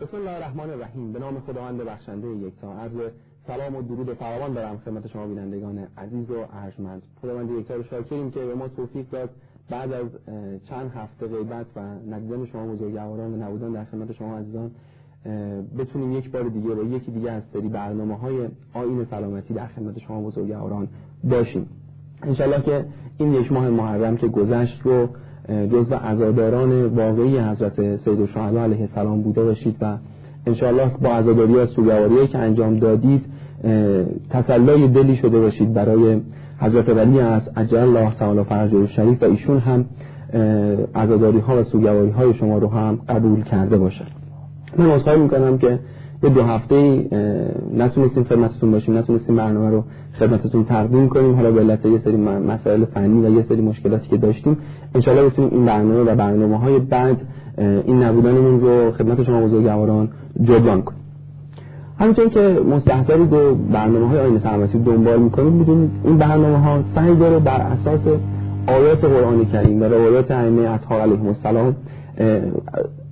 بسم الله الرحمن الرحیم به نام خداوند بخشنده یکتا. عرض سلام و درود فراوان دارم خدمت شما بینندگان عزیز و ارجمند. خداوند یکتا رو شاکریم که به ما توفیق داد بعد از چند هفته غیبت و ندیدن شما بزرگواران و نبودن در خدمت شما عزیزان بتونیم یک بار دیگه و یکی دیگه از سری برنامه های آین سلامتی در خدمت شما بزرگواران باشیم. انشالله که این یک ماه محرم که گذشت رو جزو عزاداران واقعی حضرت سید الشهدا علیه السلام بوده باشید و انشاءالله با عزاداری و سوگواری که انجام دادید تسلای دلی شده باشید برای حضرت ولی از عجل الله تعالی فرجه شریف و ایشون هم عزاداری ها و سوگواری های شما رو هم قبول کرده باشد من اصحایی می‌کنم که یه دو هفته نتونستیم خدمتتون باشیم نتونستیم برنامه رو خدمتتون تقدیم کنیم. حالا به علت یه سری مسائل فنی و یه سری مشکلاتی که داشتیم انشاءالله بتونیم این برنامه و برنامه های بعد این نبودنمون رو خدمت شما بزرگواران جبران کنیم. همچنین که مستحضرید و برنامه های آین دنبال می‌کنید می‌دونید این برنامه ها سعی داره بر اساس آیات قرآن کریم و روایات ائمه اطهار علیهم السلام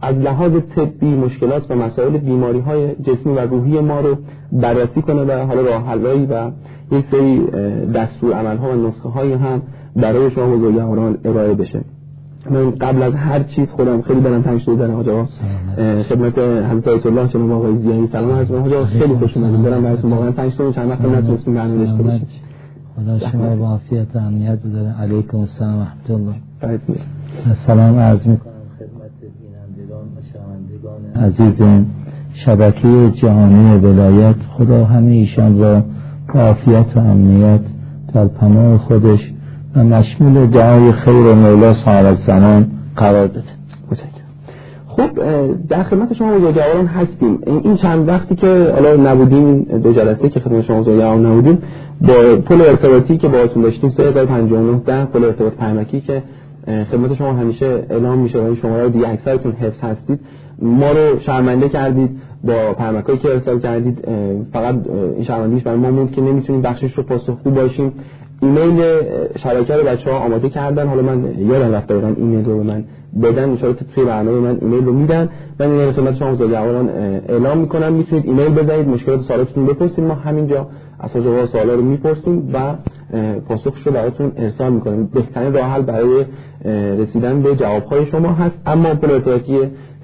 از لحاظ طبی مشکلات و مسائل بیماری های جسمی و روحی ما رو بررسی کنه و حالا راه حلایی و یک سری دستور عمل ها و نسخه های هم برای شما بزرگواران ارائه بشه. من قبل از هر چیز خودم خیلی دارم تنگ شده آقا خدمت حضرت آیت الله جناب آقای زیانی سلام عرض می‌کنم. خیلی خوش اومدید. دارم براتون واقعا تنگ شده. چند وقت نتونستیم برنامه داشته باشیم. خدا شما با عافیت و امنیت بده علیکم السلام و رحمت الله. سلام عرض می‌کنم. خدمت بینندگان و شنوندگان عزیز شبکه جهانی ولایت خدا همه ایشان را عافیت و امنیت در پناه خودش و مشمول دعای خیر مولا صاحب زمان قرار بده. خب در خدمت شما بزرگواران هستیم. این چند وقتی که حالا نبودیم دو جلسه که خدمت شما بزرگواران نبودیم با پل ارتباطی که باهاتون داشتیم 3059 ده پل ارتباط پیمکی که خدمت شما همیشه اعلام میشه و این شماره دیگه اکثرتون حفظ هستید. ما رو شرمنده کردید. با پیامکایی که ارسال کردید فقط این شرمندگیش برای ما موند که نمی‌تونیم بخشش رو پاسخگو باشیم. ایمیل شبکه رو بچه ها آماده کردن. حالا من یادم رفت دقیقا ایمیل رو من بدن. الان توی برنامه من ایمیل رو میدن. من این رو خدمت شما بزرگواران اعلام می‌کنم. می‌تونید ایمیل بزنید مشکلات سوالاتتون بپرسید. ما همینجا از استاد جواب سوالا رو می‌پرسیم و پاسخش رو براتون ارسال می‌کنیم. بهترین راه حل برای رسیدن به جوابهای شما هست. اما ارتباطی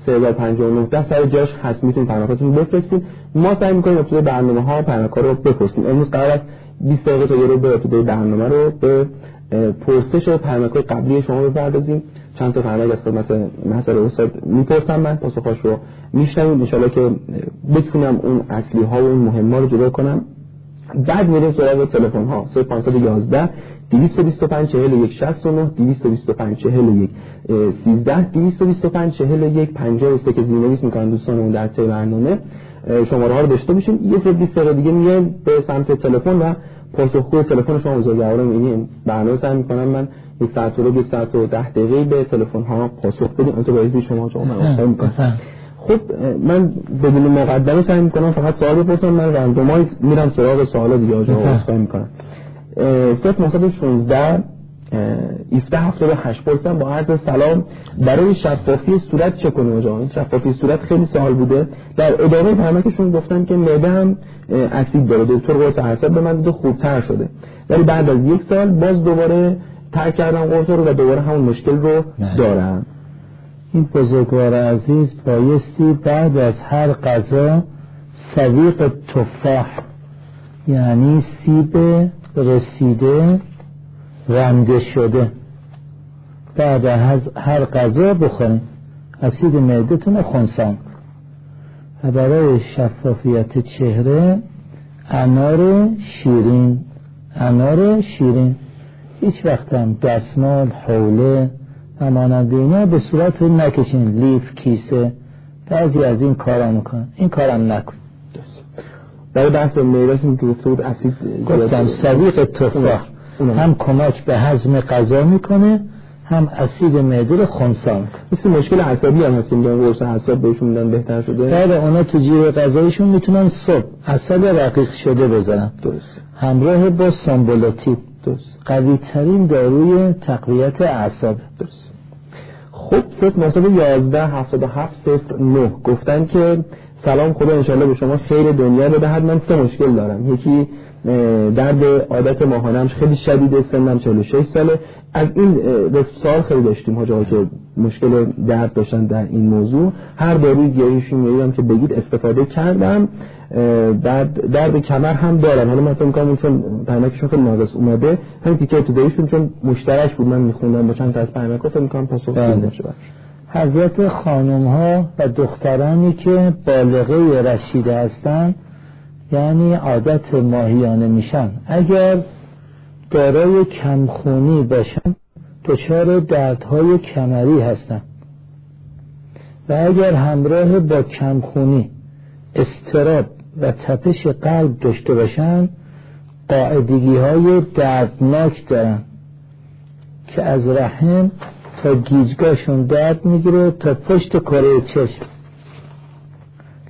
3059 سر جاش هست می‌تونید پیامکاتون بفرستید ما سعی می‌کنیم ابتدای برنامه ها پیامک رو بپرسیم. امروز قرار است 20 دقیقه تا یه رو به ابتدای برنامه رو به پرسش پیامک قبلی شما بپردازیم. چند تا پیامک از خدمت محضر استاد می‌پرسم من پاسخاش رو میشنویم. ان که بتونم اون اصلی ها و اون مهم ها رو جدا کنم. بعد میریم سراغ تلفن ها 0511 225 41 69 225 41 13 225 41 53 که زیرنویس می‌کنن دوستانمون در طی برنامه. شماره ها رو داشته باشیم یه سری 20 دقیقه دیگه میایم به سمت تلفن و پاسخگو تلفن شما بزرگواران این برنامه سعی می‌کنم من یک ساعت و دو ساعت و ده دقیقه به تلفن ها پاسخ بدیم. اون تو شما شما من می‌کنم خب من بدون مقدمه سعی می‌کنم فقط سوال بپرسم. من رندومایز میرم سراغ سوالا دیگه. آجا می‌کنم. صف 916 1778 پرسیدم با عرض سلام برای شفافی صورت چه کنیم آجا شفافی صورت خیلی سوال بوده. در ادامه برنامه‌شون گفتن که معده هم اسید داره. دکتر قرص حساب به من دیده خوبتر شده. ولی بعد از یک سال باز دوباره ترک کردم قرص رو و دوباره همون مشکل رو دارم. این بزرگوار عزیز بایستی بعد از هر غذا سویق تفاح یعنی سیب رسیده رنده شده. بعد از هر غذا بخورین اسید معدتون رو خونسان برای شفافیت چهره انار شیرین. انار شیرین. هیچ وقت هم دستمال حوله و مانند اینا به صورت نکشین. لیف کیسه. بعضی از این کارا می‌کنن. این کارم نکن. برای بحث میراث که بود اسید گفتم سویق تفاح هم کمک به هضم غذا می‌کنه هم اسید معده رو خنثی مثل مشکل عصبی هم هست که قرص اعصاب بهشون میدن بهتر شده. بعد اونا تو جیب غذایشون می‌تونن صبح عسل رقیق شده بزنن. درست. همراه با سامبولاتیب درست. قوی ترین داروی تقویت اعصاب. درست. خب 0911 77 09 گفتن که سلام خدا انشالله به شما خیر دنیا بدهد من سه مشکل دارم. یکی درد عادت ماهانم خیلی شدیده سنم 46 ساله. از این سال خیلی داشتیم حاجا که مشکل درد داشتن در این موضوع. هر داروی گیاهیشون میگم که بگید استفاده کردم. بعد درد کمر هم دارم. حالا من فکر می‌کنم چون پیامکشون خیلی ناقص اومده. همین تیکه ابتداییشون چون مشترک بود. من میخوندم با چند تا از پیامک فکر می‌کنم پاسخ بله. حضرت خانم ها و دخترانی که بالغه رشیده هستند یعنی عادت ماهیانه میشن. اگر دارای کمخونی باشن دچار دردهای کمری هستن. و اگر همراه با کمخونی استراب و تپش قلب داشته باشن قاعدگی های دردناک دارن که از رحم تا گیجگاهشون درد می‌گیره تا پشت کره چشم.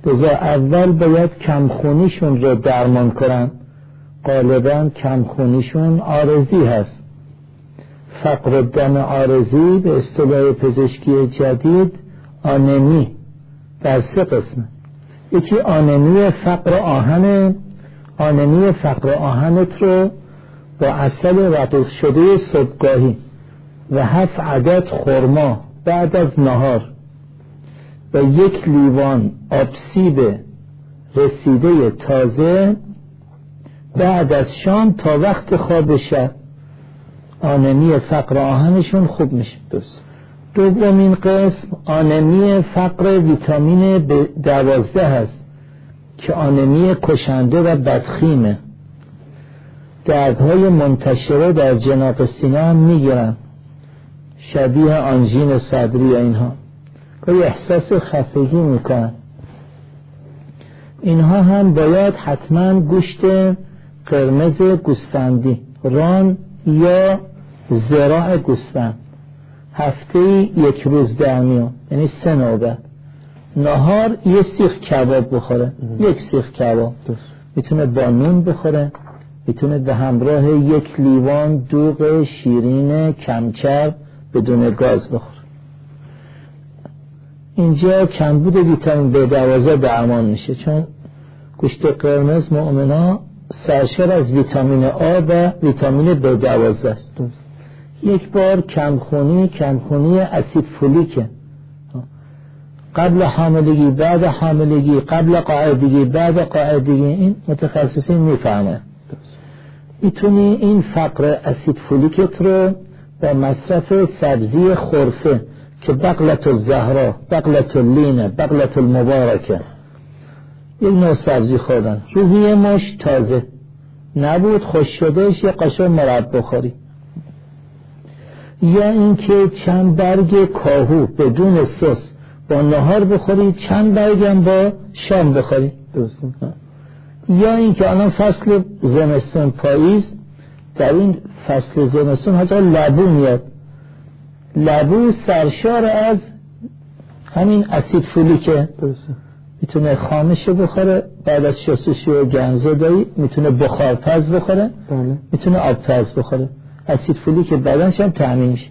لذا اول باید کمخونیشون رو درمان کنن. غالبا کمخونیشون آرزی هست. فقر دم آرزی به اصطلاح پزشکی جدید آنمی در سه قسمه. یکی آنمی فقر آهن آنمی فقر آهنت رو با اصل رقیق شده صبحگاهی. و هفت عدد خرما بعد از نهار و یک لیوان آبسیب رسیده تازه بعد از شام تا وقت خواب شب. آنمی فقر آهنشون خوب میشه. دوست دومین قسم آنمی فقر ویتامین دوازده هست که آنمی کشنده و بدخیمه. دردهای منتشره در جناب سینه هم می‌گیرن. شبیه آنژین صدری یا اینها. گاهی احساس خفگی می‌کنن. اینها هم باید حتما گوشت قرمز گوسفندی ران یا زراع گوسفند. هفته یک روز در میون یعنی سه نوبت. نهار یه سیخ کباب بخوره. یک سیخ کباب. می‌تونه با نون بخوره. می‌تونه به همراه یک لیوان دوغ شیرین کمچر بدون گاز بخوره اینجا کمبود ویتامین B دوازه درمان میشه چون گوشت قرمز مؤمنا سرشار از ویتامین آ و ویتامین B دوازه است. یک بار کمخونی کمخونی اسید فولیکه. قبل حاملگی بعد حاملگی قبل قاعدگی بعد قاعدگی این متخصصین می‌فهمه می‌تونی این فقر اسید فولیکت رو با مصرف سبزی خرفه که بقلت الزهرا بقلت اللینه بقلت المبارکه. یک نوع سبزی خوردن. روزی یه مش تازه. نبود خوش شدهش یه قاشق مرب بخوری. یا اینکه چند برگ کاهو بدون سس با نهار بخوری چند برگم با شام بخوری. یا اینکه الان فصل زمستون پاییز در این فصل زمستون حتی لبو میاد. لبو سرشار از همین اسید فولیکه. می‌تونه خامش بخوره بعد از شستشوی و گنزدایی می‌تونه بخار پز بخوره. بله. می‌تونه آب پز بخوره. اسید فولیک بدنش هم تعمین میشه.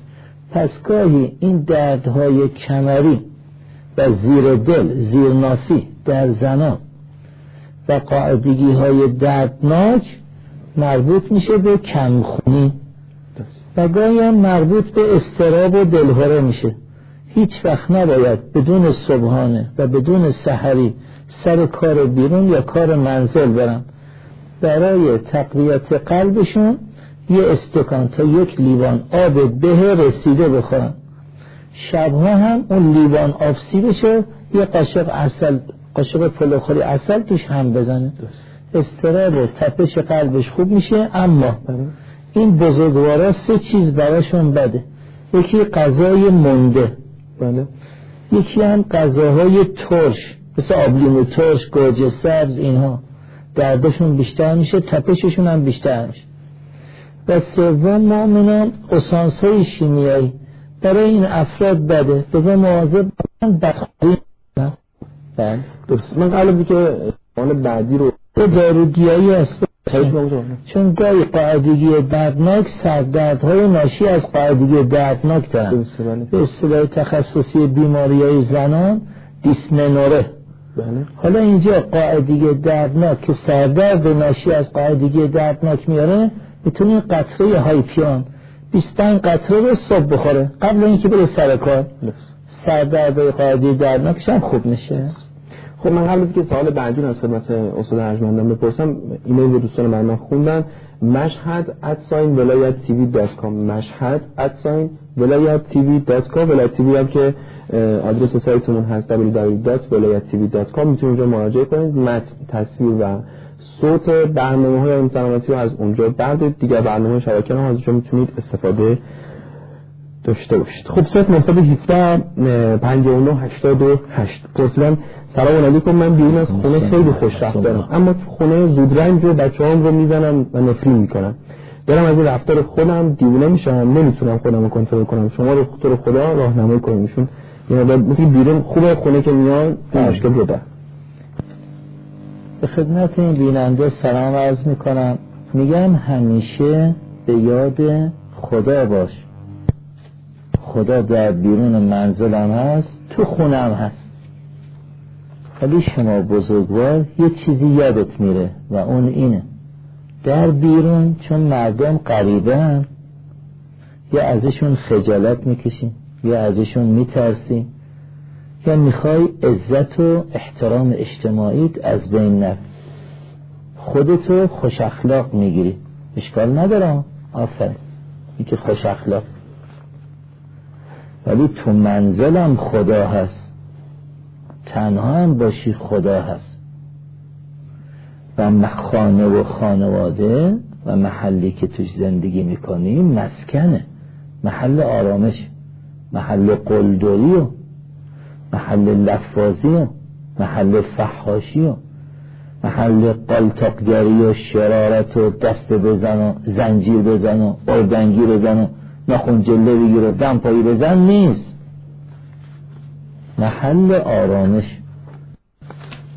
پس گاهی این دردهای کمری و زیر دل زیر نافی در زنان و قاعدگی های دردناک مربوط میشه به کمخونی. و گاهی هم مربوط به استراب و دلهوره میشه. هیچ وقت نباید بدون صبحانه و بدون سحری سر کار بیرون یا کار منزل برن. برای تقویت قلبشون یه استکان تا یک لیوان آب به رسیده بخورن. شبها هم اون لیوان آب بشه یه قاشق اصل قاشق پلوخوری اصل توش هم بزنه. استراب و تپش قلبش خوب میشه اما این بزرگوارا سه چیز براشون بده. یکی غذای منده بله. یکی هم غذاهای ترش مثل آبلیمو ترش گوجه سبز اینها. دردشون بیشتر میشه تپششون هم بیشتر میشه. و سوم مؤمنان اسانس های شیمیایی. برای این افراد بده. بذار مواظب بدخوری بله. درست. من قبل که بعدی رو داروگیایی است چون گاهی قاعدگی دردناک سردردهای ناشی از قاعدگی دردناک دارن. به اصطلاح تخصصی بیماری های زنان دیسمنوره. بله. حالا اینجا قاعدگی دردناک که سردرد ناشی از قاعدگی دردناک میاره می‌تونه قطره هایپیان 25 قطره رو صبح بخوره. قبل اینکه بره سر کار. سردرد قاعدگی دردناکش هم خوب میشه. خب من قبل که سوال بعدی از خدمت استاد ارجمندمون بپرسم ایمیل رو دوستان من خوندن مشهد at sign ولایت TV dot com. مشهد at sign ولایت TV dot com. ولایت TV هم که آدرس سایتمون هست www.velayatTV.com می‌تونید اونجا مراجعه کنید. متن تصویر و صوت برنامه های این سلامتی رو از اونجا بعد دیگر برنامه شبکه هم از اونجا می‌تونید استفاده داشته باشید. خب صورت 917 59 88 پرسیدم سلام علیکم من بیرون از خونه خیلی خوش دارم اما خونه زودرنج و بچه هم رو می‌زنم و نفرین می‌کنم. دارم از این رفتار خودم دیوونه میشم. نمی‌تونم خودم رو کنترل کنم. شما رو خود خدا راهنمایی کنیشون یعنی مثل بیرون خوبه خونه که میان مشکل رو به خدمت این بیننده سلام عرض می‌کنم. میگم همیشه به یاد خدا باش. خدا در بیرون منزلم هست تو خونم هست. ولی شما بزرگوار یه چیزی یادت میره و اون اینه. در بیرون چون مردم قریبه یا ازشون خجالت می‌کشیم یا ازشون میترسی یا می‌خوای عزت و احترام اجتماعیت از بین نر خودتو خوش اخلاق می‌گیری. اشکال ندارم. آفرین. این که خوش اخلاق. ولی تو منزلم خدا هست. تنها هم باشی خدا هست. و خانه و خانواده و محلی که توش زندگی می‌کنی مسکنه. محل آرامش محل قلدری و محل لفاظی و محل فحاشی و محل قلتقگری و شرارت و دست بزن و زنجیر بزن و اردنگی بزن و نخون جله بگیر و دم پایی بزن نیست. محل آرامش.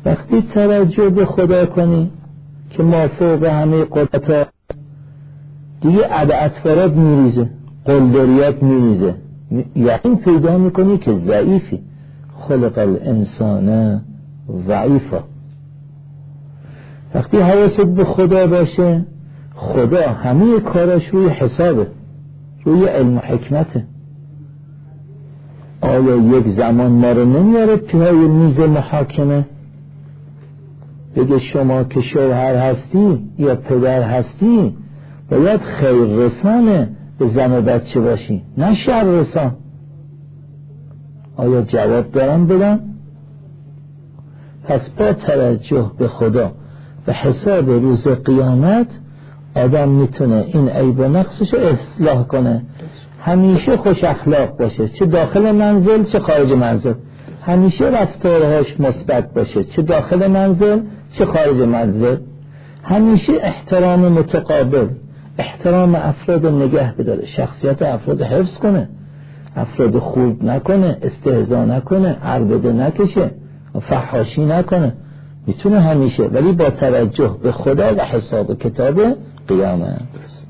وقتی توجه به خدا کنی که ما فوق همه قدرت دیگه عد میریزه قلدریات میریزه. یقین پیدا می‌کنی که ضعیفی. خلق الانسان ضعیفا. وقتی حواست به خدا باشه خدا همه کارش روی حسابه روی علم و حکمته. آیا یک زمان ما رو نمیاره توی میز محاکمه؟ بگه شما که شوهر هستی یا پدر هستی باید خیر رسانه به زن و بچه باشی نه شر رسان. آیا جواب دارم بدم؟ پس با توجه به خدا و حساب روز قیامت آدم می‌تونه این عیب و نقصش رو اصلاح کنه. همیشه خوش اخلاق باشه. چه داخل منزل چه خارج منزل. همیشه رفتارهاش مثبت باشه. چه داخل منزل چه خارج منزل. همیشه احترام متقابل احترام افراد نگه بداره. شخصیت افراد حفظ کنه. افراد خوب نکنه استهزا نکنه عربده نکشه فحاشی نکنه. می‌تونه همیشه ولی با توجه به خدا و حساب کتاب قیامه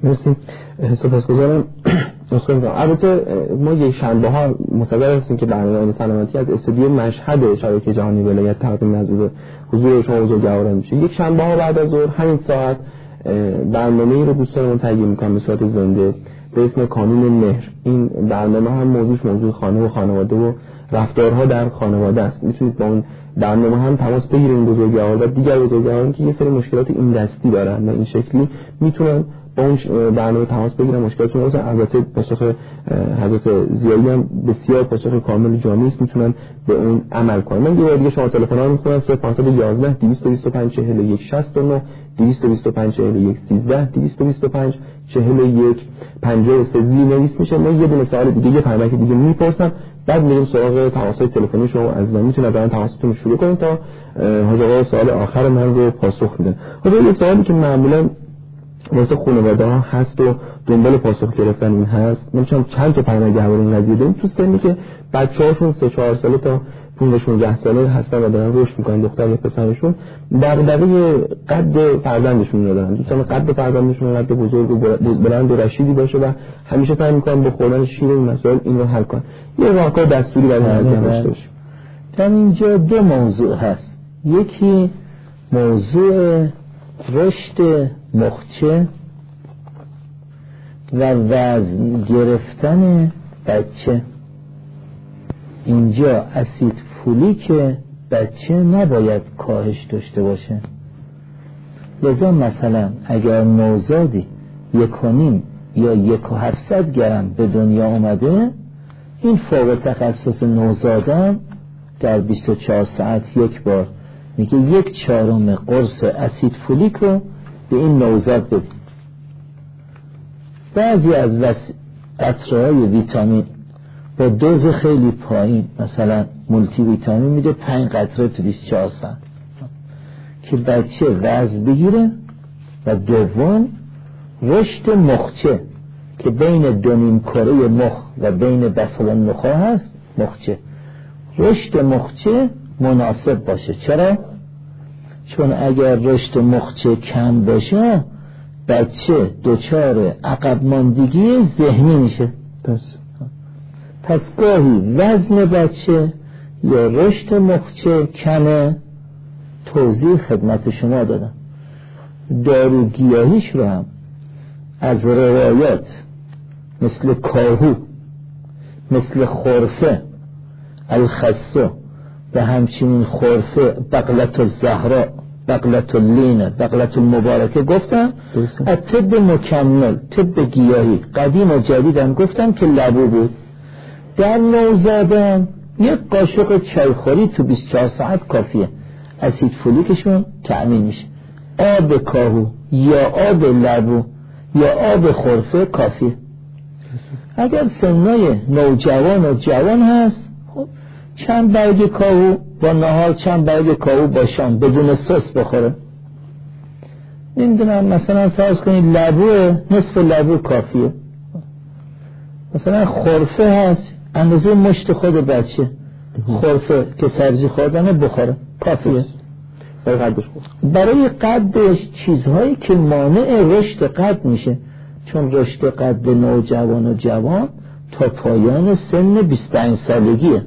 مرسی. گذارم البته ما یک شنبه ها مصدر هستیم که برنامه سلامتی از استودیو مشهد شبکه جهانی ولایت تقدیم نزد حضور شما بزرگواران میشه. یک شنبه ها بعد از ظهر همین ساعت برنامه رو دوستانمون تهیه می‌کنم به صورت زنده به اسم کانون مهر. این برنامه هم موضوعش موضوع خانه و خانواده و رفتارها در خانواده است. می‌تونید با اون برنامه هم تماس بگیرید بزرگوار و دیگر بزرگواران که یه سری مشکلات این دستی دارن و این شکلی می‌تونن با اون برنامه تماس بگیرم مشکلاتون رو البته پاسخ حضرت زیایی هم بسیار پاسخ کامل جامعی است می‌تونن به اون عمل کنن من یه بار دیگه شما تلفن ها می‌خونم 0511 225 41 69 225 41 13 225 41 53 زیر نویس میشه. من یه دونه سوال دیگه یه پیامک دیگه می‌پرسم. بعد میریم سراغ تماس تلفنی شما از من می‌تونید از تماستون رو شروع کنید تا حاضر سوال آخر من رو پاسخ میدن حاضر یه سوالی که معمولا واسه خانواده ها هست و دنبال پاسخ گرفتن این هست. من چند تا پیامک درباره این قضیه داریم. تو سنی که بچه هاشون سه چهار ساله تا 15 16 ساله هستن و دارن رشد می‌کنن دختر یا پسرشون دغدغه قد فرزندشون رو دارن. دوستان قد فرزندشون قد بزرگ و بلند و رشیدی باشه و همیشه سعی می‌کنن با خوردن شیر این مسائل این رو حل کنن. یه راهکار دستوری برای بله، این بله. داشته باشیم. در اینجا دو موضوع هست. یکی موضوع رشد مخچه و وزن گرفتن بچه. اینجا اسید فولیک بچه نباید کاهش داشته باشه. لذا مثلا اگر نوزادی یک و نیم یا یک و هفتصد گرم به دنیا اومده این فوق تخصص نوزادان در 24 ساعت یک بار میگه یک چهارم قرص اسید فولیک رو به این نوزاد بدید بعضی از. قطره‌های ویتامین با دوز خیلی پایین مثلا مولتی ویتامین میده پنج قطره تو 24 ساعت که بچه وزن بگیره و دوم رشد مخچه که بین دو نیم کره مخ و بین بسل نخا هست مخچه رشد مخچه مناسب باشه. چرا؟ چون اگر رشد مخچه کم باشه بچه دچار عقب ماندگی ذهنی میشه. پس. پس گاهی وزن بچه یا رشد مخچه کمه توضیح خدمت شما دادم. دارو گیاهیش رو هم از روایات مثل کاهو مثل خورفه الخصه و همچنین خورفه بقلت الزهرا بقلت اللینه بقلت المبارکه گفتم. از طب مکمل طب گیاهی قدیم و جدید هم گفتم که لبو بود. در نوزادان یک قاشق چایخوری تو 24 ساعت کافیه. اسید فولیکشون تأمین میشه. آب کاهو یا آب لبو یا آب خورفه کافیه. اگر سنای نوجوان و جوان هست چند برگ کاهو با نهار چند برگ کاهو با شام بدون سس بخوره. نمی‌دونم مثلا فرض کنید لبو نصف لبو کافیه. مثلا خورفه هست اندازه مشت خود بچه. خورفه که سبزی خوردنه بخوره کافیه. برای قدش خود برای قدش چیزهایی که مانع رشد قد میشه. چون رشد قد نوجوان و جوان تا پایان سن 25 سالگیه.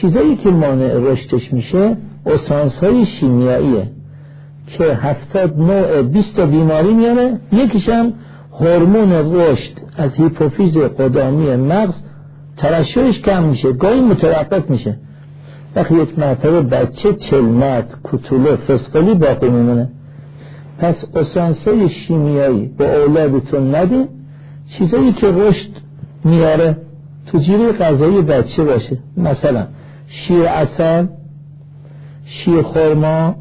چیزهایی که مانع رشدش میشه اسانس های شیمیاییه که هفتاد نوع 20 تا بیماری میاره. یکیش هم هورمون رشد از هیپوفیز قدامی مغز. ترشحش کم میشه گاهی متوقف میشه. وقتی یک مرتبه بچه چلمت کتوله فسقلی باقی میمونه. پس اسانسای شیمیایی به اولادتون ندین. چیزایی که رشد میاره تو جیره غذایی بچه باشه. مثلا شیر اصل شیر خورما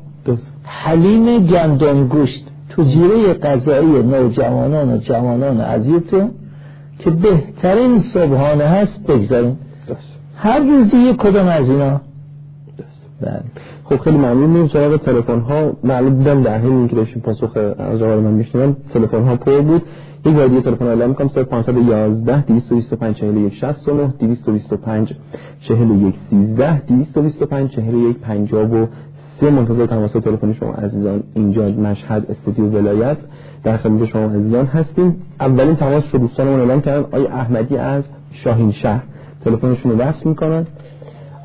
حلیم گندم گوشت تو جیره غذایی نوجوانان و جوانان عزیزتون که بهترین صبحانه هست بگذارین. هر روزی یک کدام از اینا؟ بله. خب خیلی ممنون. میریم سراغ تلفن ها معلوم دیدم در همین که داشتیم پاسخ از آقا رو من میشنیدم تلفن ها پر بود. یک بار تلفن اعلام می‌کنم 0511 225 41 69 225 41 13 225 41 53 منتظر تماس تلفن شما عزیزان اینجا مشهد استودیو ولایت. در خدمت شما عزیزان هستیم. اولین تماس رو دوستانمون اعلام کردن آقای احمدی از شاهین شهر. تلفنشون رو وصل می‌کنن.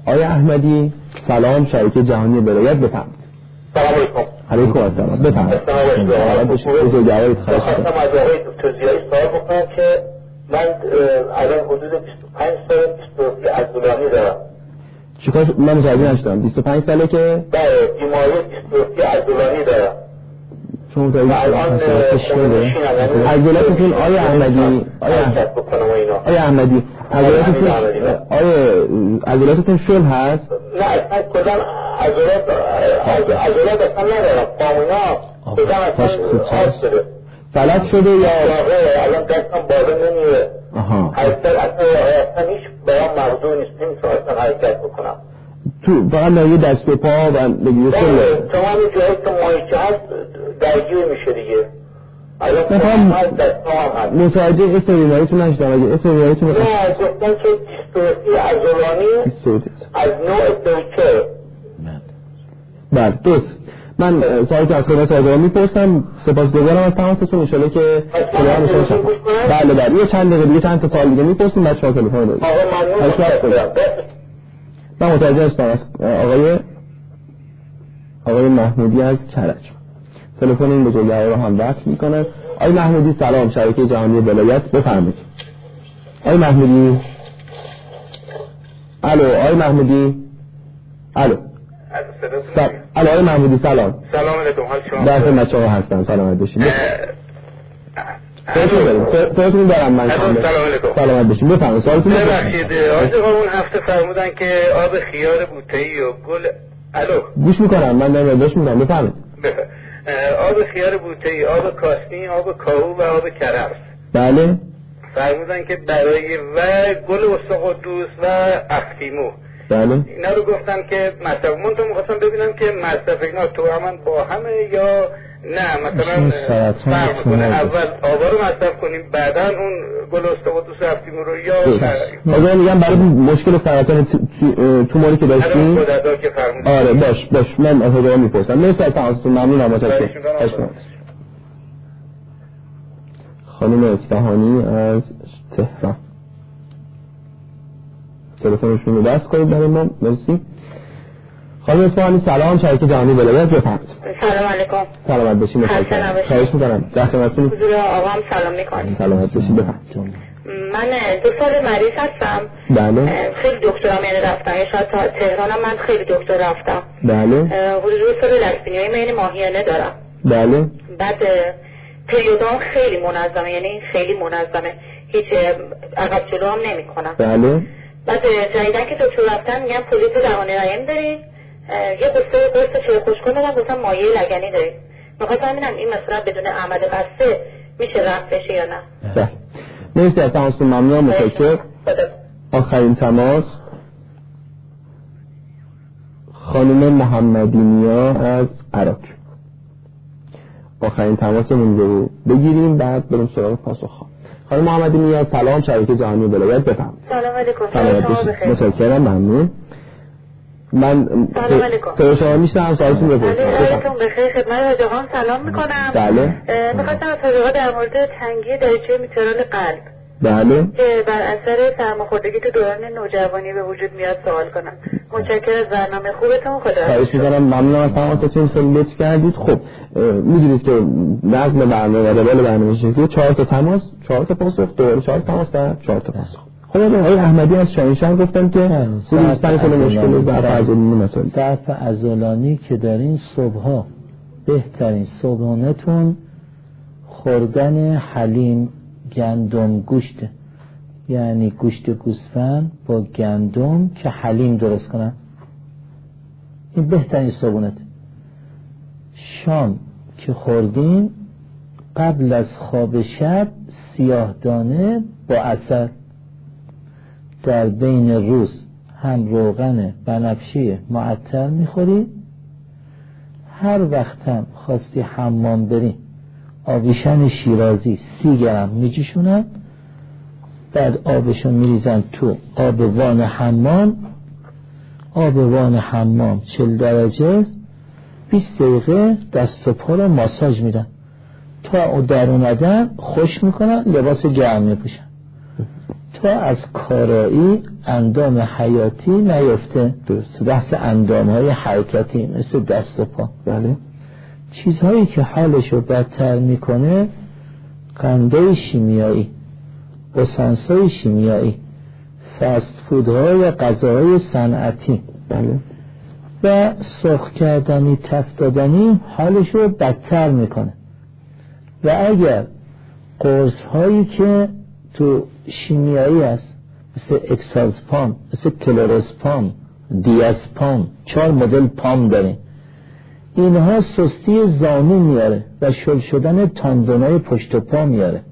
آقای احمدی سلام شبکه جهانی ولایت بفرمایید. سلام علیکم. علیکم السلام. بفرمایید. خواستم. از آقای دکتر زیایی سوال بکنم که من الان حدود 25 سال دیستروفی عضلانی دارم. چیکار؟ من متوجه نشدم. 25 ساله که؟ بله بیماری دیستروفی عضلانی دارم. شما متوجه خونه‌نشینم. یعنی عضلاتتون آیا احمدی آیا احمدی عضلاتتون. آیا عضلاتتون شل هست؟ نه اصلا کدام عضلات عض- عضلات اصلا ندارم پامونا پاش اصلا است. شده. یا؟ الان دستم بالا نمیره اصلا اصلا هیچ برام موضوع نیست. نمی‌تونم اصلا حرکت بکنم. تو فقط یه دست و پا و بگیره بله، تمام جایی که ماهیچه هست درگیر میشه دیگه. هست متوجه اسم بیماریتون نشدم. اگه اسم بیماریتون نه گفتن که دیستروفی عضلانی. از نوع دوچه بله دوست من سوالی که از خدمت آقا می‌پرسم سپاسگزارم از تماستون انشالله که خدا هم شما شد. بله بله. یه چند دقیقه دیگه چند تا سوال دیگه می‌پرسیم بعد شما تلفن. متشکرم. من متوجه هستم از آقای آقای محمودی از کرج. تلفن این بزرگوار رو هم وصل می‌کنه آقای محمودی سلام. شبکه جهانی ولایت. بفرمایید. آقای محمودی. الو آقای محمودی. الو. سل... الو آقای محمودی سلام. سلام علیکم. حال شما؟ در خدمت شما هستم. سلامت باشید سوالتون دارم من. سلام علیکم. سلامت باشید بفرمایید. سوالتون ببخشید. آقا اون هفته فرمودن که آب خیار بوته‌ای و گل الو. گوش می‌کنم. من دارم یادداشت می‌کنم. بفرمایید. بف- اه، آب خیار بوته‌ای آب کاسنی آب کاهو و آب کرفس. بله. فرمودن که برای و گل استقدوس و افتیمو بله. اینا رو گفتن که مصرف من تو می‌خواستم ببینم که مصرف اینا تو هم با همه یا نه مثلا فرق کنه. اول آبا رو مصرف کنیم بعدا اون گل و افتیمو رو یا آقا میگم برای مشکل سرطان توموری که داشتیم. آره باش باش. من از خدا می‌پرسم. مرسی از تماستون ممنونم متشکرم. خانم اصفهانی از تهران. تلفنشون رو دست کنید برای ما مرسی. خانم اصفهانی سلام. شبکه جهانی ولایت بفرمایید سلام علیکم. سلامت متشکرم. نباشید. خواهش می‌کنم. در خدمتتون. حضور آقا هم سلام می‌کنم. سلامت باشید بفرمایید. من دو سال مریض هستم. بله. خیلی دکترام یعنی رفتم. یه شاید تا تهرانم من خیلی دکتر رفتم. بله. حدود دو سال لسپینی های یعنی ماهیانه دارم. بله. بعد پریودام خیلی منظمه یعنی خیلی منظمه. هیچ عقب جلو هم نمی کنم بله. بعد جدیدن که دکتر رفتن میگن پولیت دهانه رحم داری اه، یه قصه قرص چه خوش کن دادم گفتم مایه لگنی داری می‌خواستم ببینم این مثلا بدون عمل بسته میشه رفت بشه یا نه. بله. مرسی از تماستون ممنونم متشکرم. خدا آخرین تماس. خانم محمدینیا از عراق. آخرین تماسمون رو بگیریم بعد بریم سراغ پاسخ خانم محمدینیا سلام شبکه جهانی ولایت بفرمایید. سلام علیکم. باشید بخیر. متشکرم ممنون. من سلام علیکم. صدای شما میشنم سوالتون بپرسم. علیکم بخیر. خدمت هم سلام می‌کنم. بله. می‌خواستم از در مورد تنگی دریچه میترال قلب. بله. که بر اثر سرماخوردگی تو دوران نوجوانی به وجود میاد سوال کنم. متشکر از برنامه خوبتون خدا خواهش می‌کنم. ممنونم از تماساتون خیلی لطف کردید. خب می‌دونید که نظم برنامه و روال برنامه شکلی چهار تا تماس چهار تا پاسخ دوباره چهار تا تماس و چهار تا پاسخ. خب آقای احمدی از شاهینشهر گفتن که خود پنج سال ضعف مشکل. ضعف عضلانی مسائل. ضعف عضلانی که دارین صبحها بهترین صبحانتون خوردن حلیم گندم گوشته یعنی گوشت گوسفند با گندم که حلیم درست کنن. این بهترین صبحونت شام که خوردین قبل از خواب شب سیاه دانه با اثر. در بین روز هم روغن بنفشی معطر می‌خوری. هر وقت هم خواستی حمام بری. آبیشن شیرازی سی گرم میجوشونن. بعد آبشو میریزن تو آب وان حمام. آب وان حمام چل درجه است. 20 دقیقه دست و پا رو ماساژ میدن. تا او در اومدن خوش می‌کنن لباس گرم میپوشن. تا از کارایی اندام حیاتی نیفته. درست. بحث اندام های حرکتی مثل دست و پا. بله. چیزهایی که حالشو بدتر می‌کنه قندای شیمیایی اسانسای شیمیایی فست فودهای غذاهای صنعتی. بله. و سرخ کردنی تفت دادنی حالش رو بدتر می‌کنه. و اگر قرص هایی که تو شیمیایی هست مثل اکسازپام مثل کلورسپام دیاسپام چهار مدل پام داریم اینها سستی زانو میاره و شل شدن تاندونای پشت پا میاره.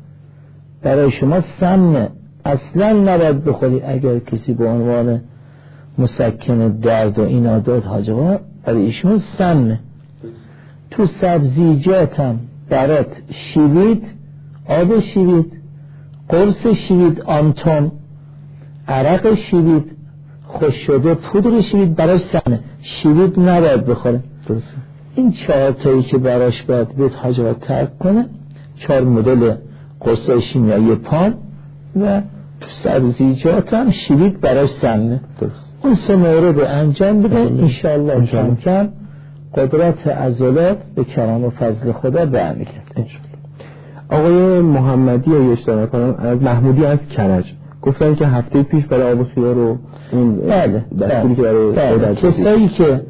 برای شما سمنه. اصلا نباید بخوری اگر کسی به عنوان مسکن درد و اینا داد حاجبا برای ایشون سمنه. تو سبزیجات هم برات شیوید آب شیوید قرص شیوید آنتون عرق شیوید خوش شده پودر شیوید براش سنه شیوید نباید بخوره درسته. این چهار تایی که براش باید بیت حجرات ترک کنه چهار مدل قرص شیمیایی پان و سبزیجات هم شیوید براش سمنه درست. اون سه مورد انجام بده انشاءالله کم. کم قدرت عضلات به کرم و فضل خدا برمیگرد آقای محمدی اگه اشتباه نکنم از محمودی از کرج. گفتن که هفته پیش برای آب خیار رو اون بله دستوری که برای بله. کسایی که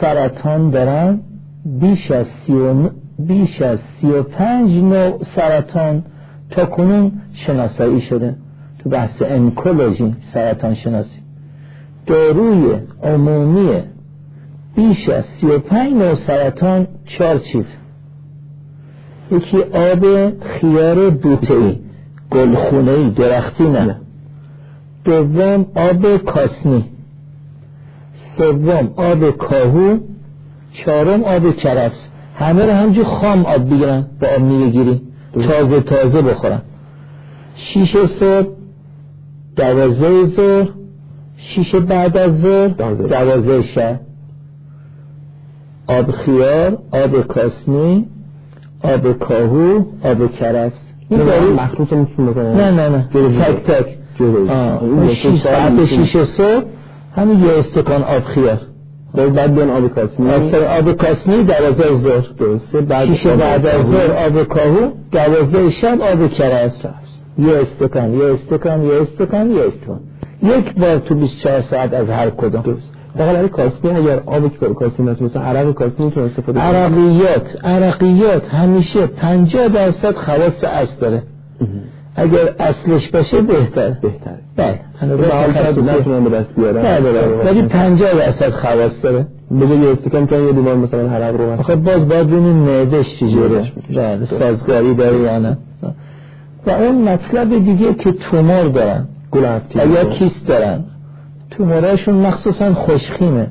سرطان دارن بیش از سی و بیش از سی و پنج نوع سرطان تا کنون شناسایی شده. تو بحث انکولوژی سرطان شناسی. داروی عمومی بیش از سی و پنج نوع سرطان چهار چیز. یکی آب خیار دوتهی گلخونهی درختی نه. دوم آب کاسنی. سوم آب کاهو چهارم آب کرفس. همه رو همجور خام آب بگیرن با آب می‌گیری. تازه تازه بخورن. شیش صبح دوازده ظهر شیش بعد از ظهر دوازده. دوازده شب. آب خیار آب کاسنی آب کاهو آب کرفس. این دارو مخلوط می‌تونه نه نه نه. تک تک. جلو. آه. این اون یکی شیش سال ساعت میتونه- شیش صبح همین یه استکان آب خیار. باید بعد بیان آب کاسمی آب, آب کاسنی دوازده ظهر. درسته. بعد شیش آب بعد از. ظهر آب کاهو دوازده شب آب کرفس یه استکان یه استکان یه استکان یه استکان. یک بار تو 24 ساعت از هر کدام. درست. واقعا برای کاسمی اگر آب کاسمی نتونسته عرق کاسمی می‌تونه استفاده عرقیات عرقیات همیشه 50 درصد خواص اصل داره. اگر اصلش باشه بهتره بهتره. بله نتونن به دست بله ولی 50 درصد خواص داره. جای یه استکان می‌تونن یه لیوان مثلا عرق رو آخه باز باید ببینیم معدش چجوره. بله سازگاری داره یا نه. و اون مطلب دیگه که تومور دارن. گل هفتی. و یا کیست دارن. توموراشون مخصوصا خوشخیمه.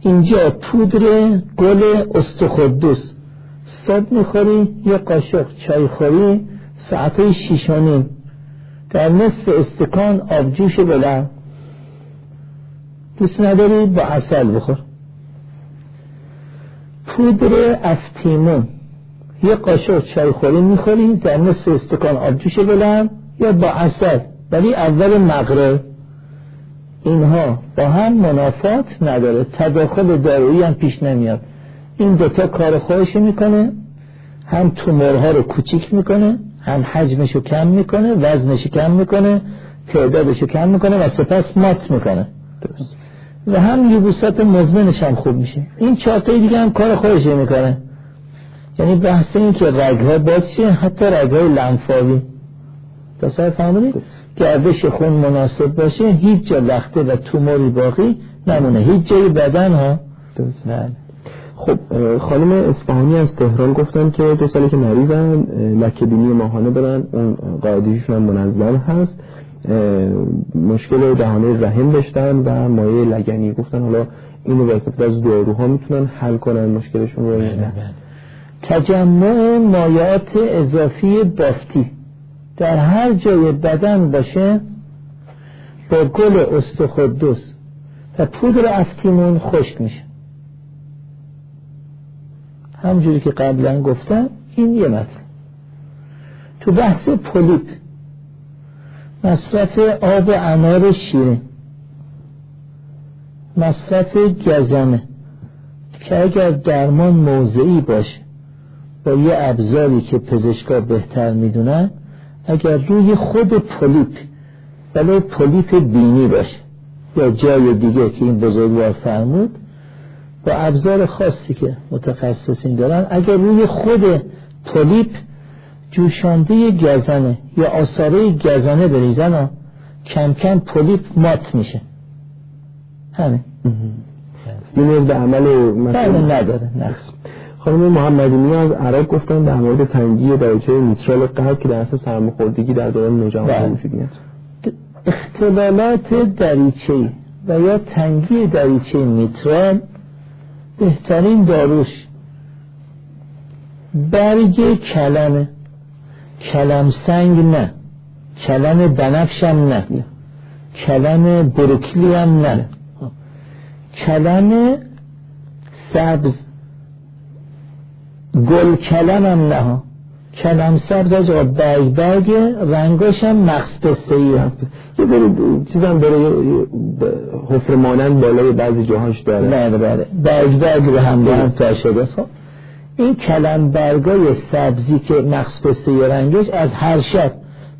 اینجا پودر گل استخدوس. صبح می‌خوری یه قاشق چای خوری ساعته شیش و نیم در نصف استکان آبجوش بلند دوست نداری با اصل بخور. پودر افتیمون. یه قاشق چای خوری می‌خوری در نصف استکان آبجوش بلند یا با اصل ولی اول مغرب. اینها با هم منافات نداره. تداخل دارویی هم پیش نمیاد. این دوتا کار خودش می‌کنه هم تومورها رو کوچیک می‌کنه هم حجمش رو کم می‌کنه وزنش رو کم می‌کنه تعدادش رو کم می‌کنه و سپس مات می‌کنه. درست. و هم یبوسات مزمنش هم خوب میشه. این چهارتای دیگه هم کار خودش می‌کنه. یعنی بحث این که رگها باز شه حتی رگهای لنفاوی. تصور فهمیدید گردش خون مناسب باشه هیچ جا لخته و توموری باقی نمونه. هیچ جای بدن ها. درست. بله. خب خانم اصفهانی از تهران گفتن که دو سالی که مریضن اه، لکه بینی ماهانه دارن اون قاعدیشون هم منظم هست. مشکل دهانه رحم داشتن و مایه لگنی. گفتن حالا اینو با استفاده از داروها می‌تونن حل کنن مشکلشون رو یا نه تجمع مایعات اضافی بافتی. در هر جای بدن باشه با گل استخدس و پودر افتیمون خشک میشه. همجوری که قبلا گفتم این یه مطلب تو بحث پولیپ مصرف آب انار شیرین مصرف گزنه که اگر درمان موضعی باشه با یه ابزاری که پزشکا بهتر می‌دونن اگر روی خود پولیپ ولی پولیپ بینی باشه یا جای دیگه که این بزرگوار فرمود با ابزار خاصی که متخصصین دارن اگر روی خود پولیپ جوشانده گزنه یا آثاره گزنه بریزن ها، کم کم پولیپ مات میشه. همین. این به عمل بله مثلا نداره نه. خانم محمدی از عرب گفتن در مورد تنگی درجه میترال قلب که در اصل سرماخوردگی در دوران نوجوانی بله. وجود میاد. اختلالات دریچه و یا تنگی دریچه میترال بهترین داروش. برگ کلمه کلم سنگ نه. کلم بنفش هم نه. کلم بروکلی هم نه. کلم سبز. گل کلم هم نه. کلم سبز از برگ برگ رنگاش هم پسته ای یه داره چیزم داره حفره مانند بالای بعضی جاهاش داره. بله بله. برگ برگ به هم هم تا شده. خب. این کلم برگای سبزی که پسته ای رنگش از هر شب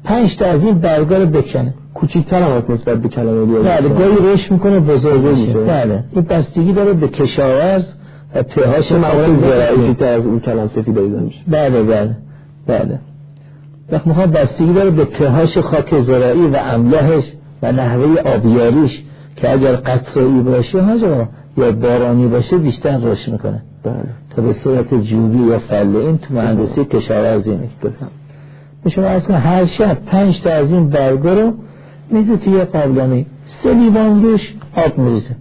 پنج تا از این برگا رو بکنه. کوچیک‌تر هم نسبت به کلمه دیگه بله گاهی رشد می‌کنه بزرگ میشه. بله. این بستگی داره به کشاورز و پهاش خاک زراعی از اون کلم سفید میشه. بله بله. بله. وقت می‌خواد بستگی داره به پهاش خاک زراعی و املاحش و نحوه آبیاریش که اگر قطره‌ای باشه ها یا بارانی باشه بیشتر رشد می‌کنه. بله. تا به صورت جوبی یا فله این تو مهندسی کشاورزی می‌کنه به شما از هر شب پنج تا از این برگا رو میزه توی یه قابلمه. سه لیوان روش آب میریزه.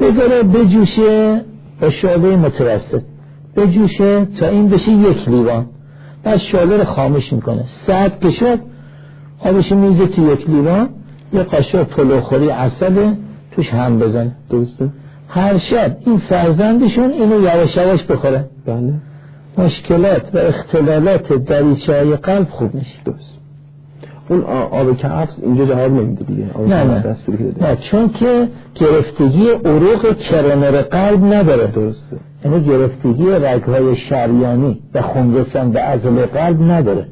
بذاره بجوشه با شعله متوسط. بجوشه تا این بشه یک لیوان. بعد شعله رو خاموش می‌کنه. ساعت که شد آبش میزه توی یک لیوان یه قاشق پلوخوری عسل توش هم بزنه. درسته. هر شب این فرزندشون اینو یواش یواش بخوره. بله. مشکلات و اختلالات دریچه های قلب خوب میشه. درست. اون آب کفس اینجا جواب نمیده دیگه. آب نه نه. داده نه چون که گرفتگی عروق کرنر قلب نداره. درسته. یعنی گرفتگی رگهای شریانی و خونرسان به عضله قلب نداره.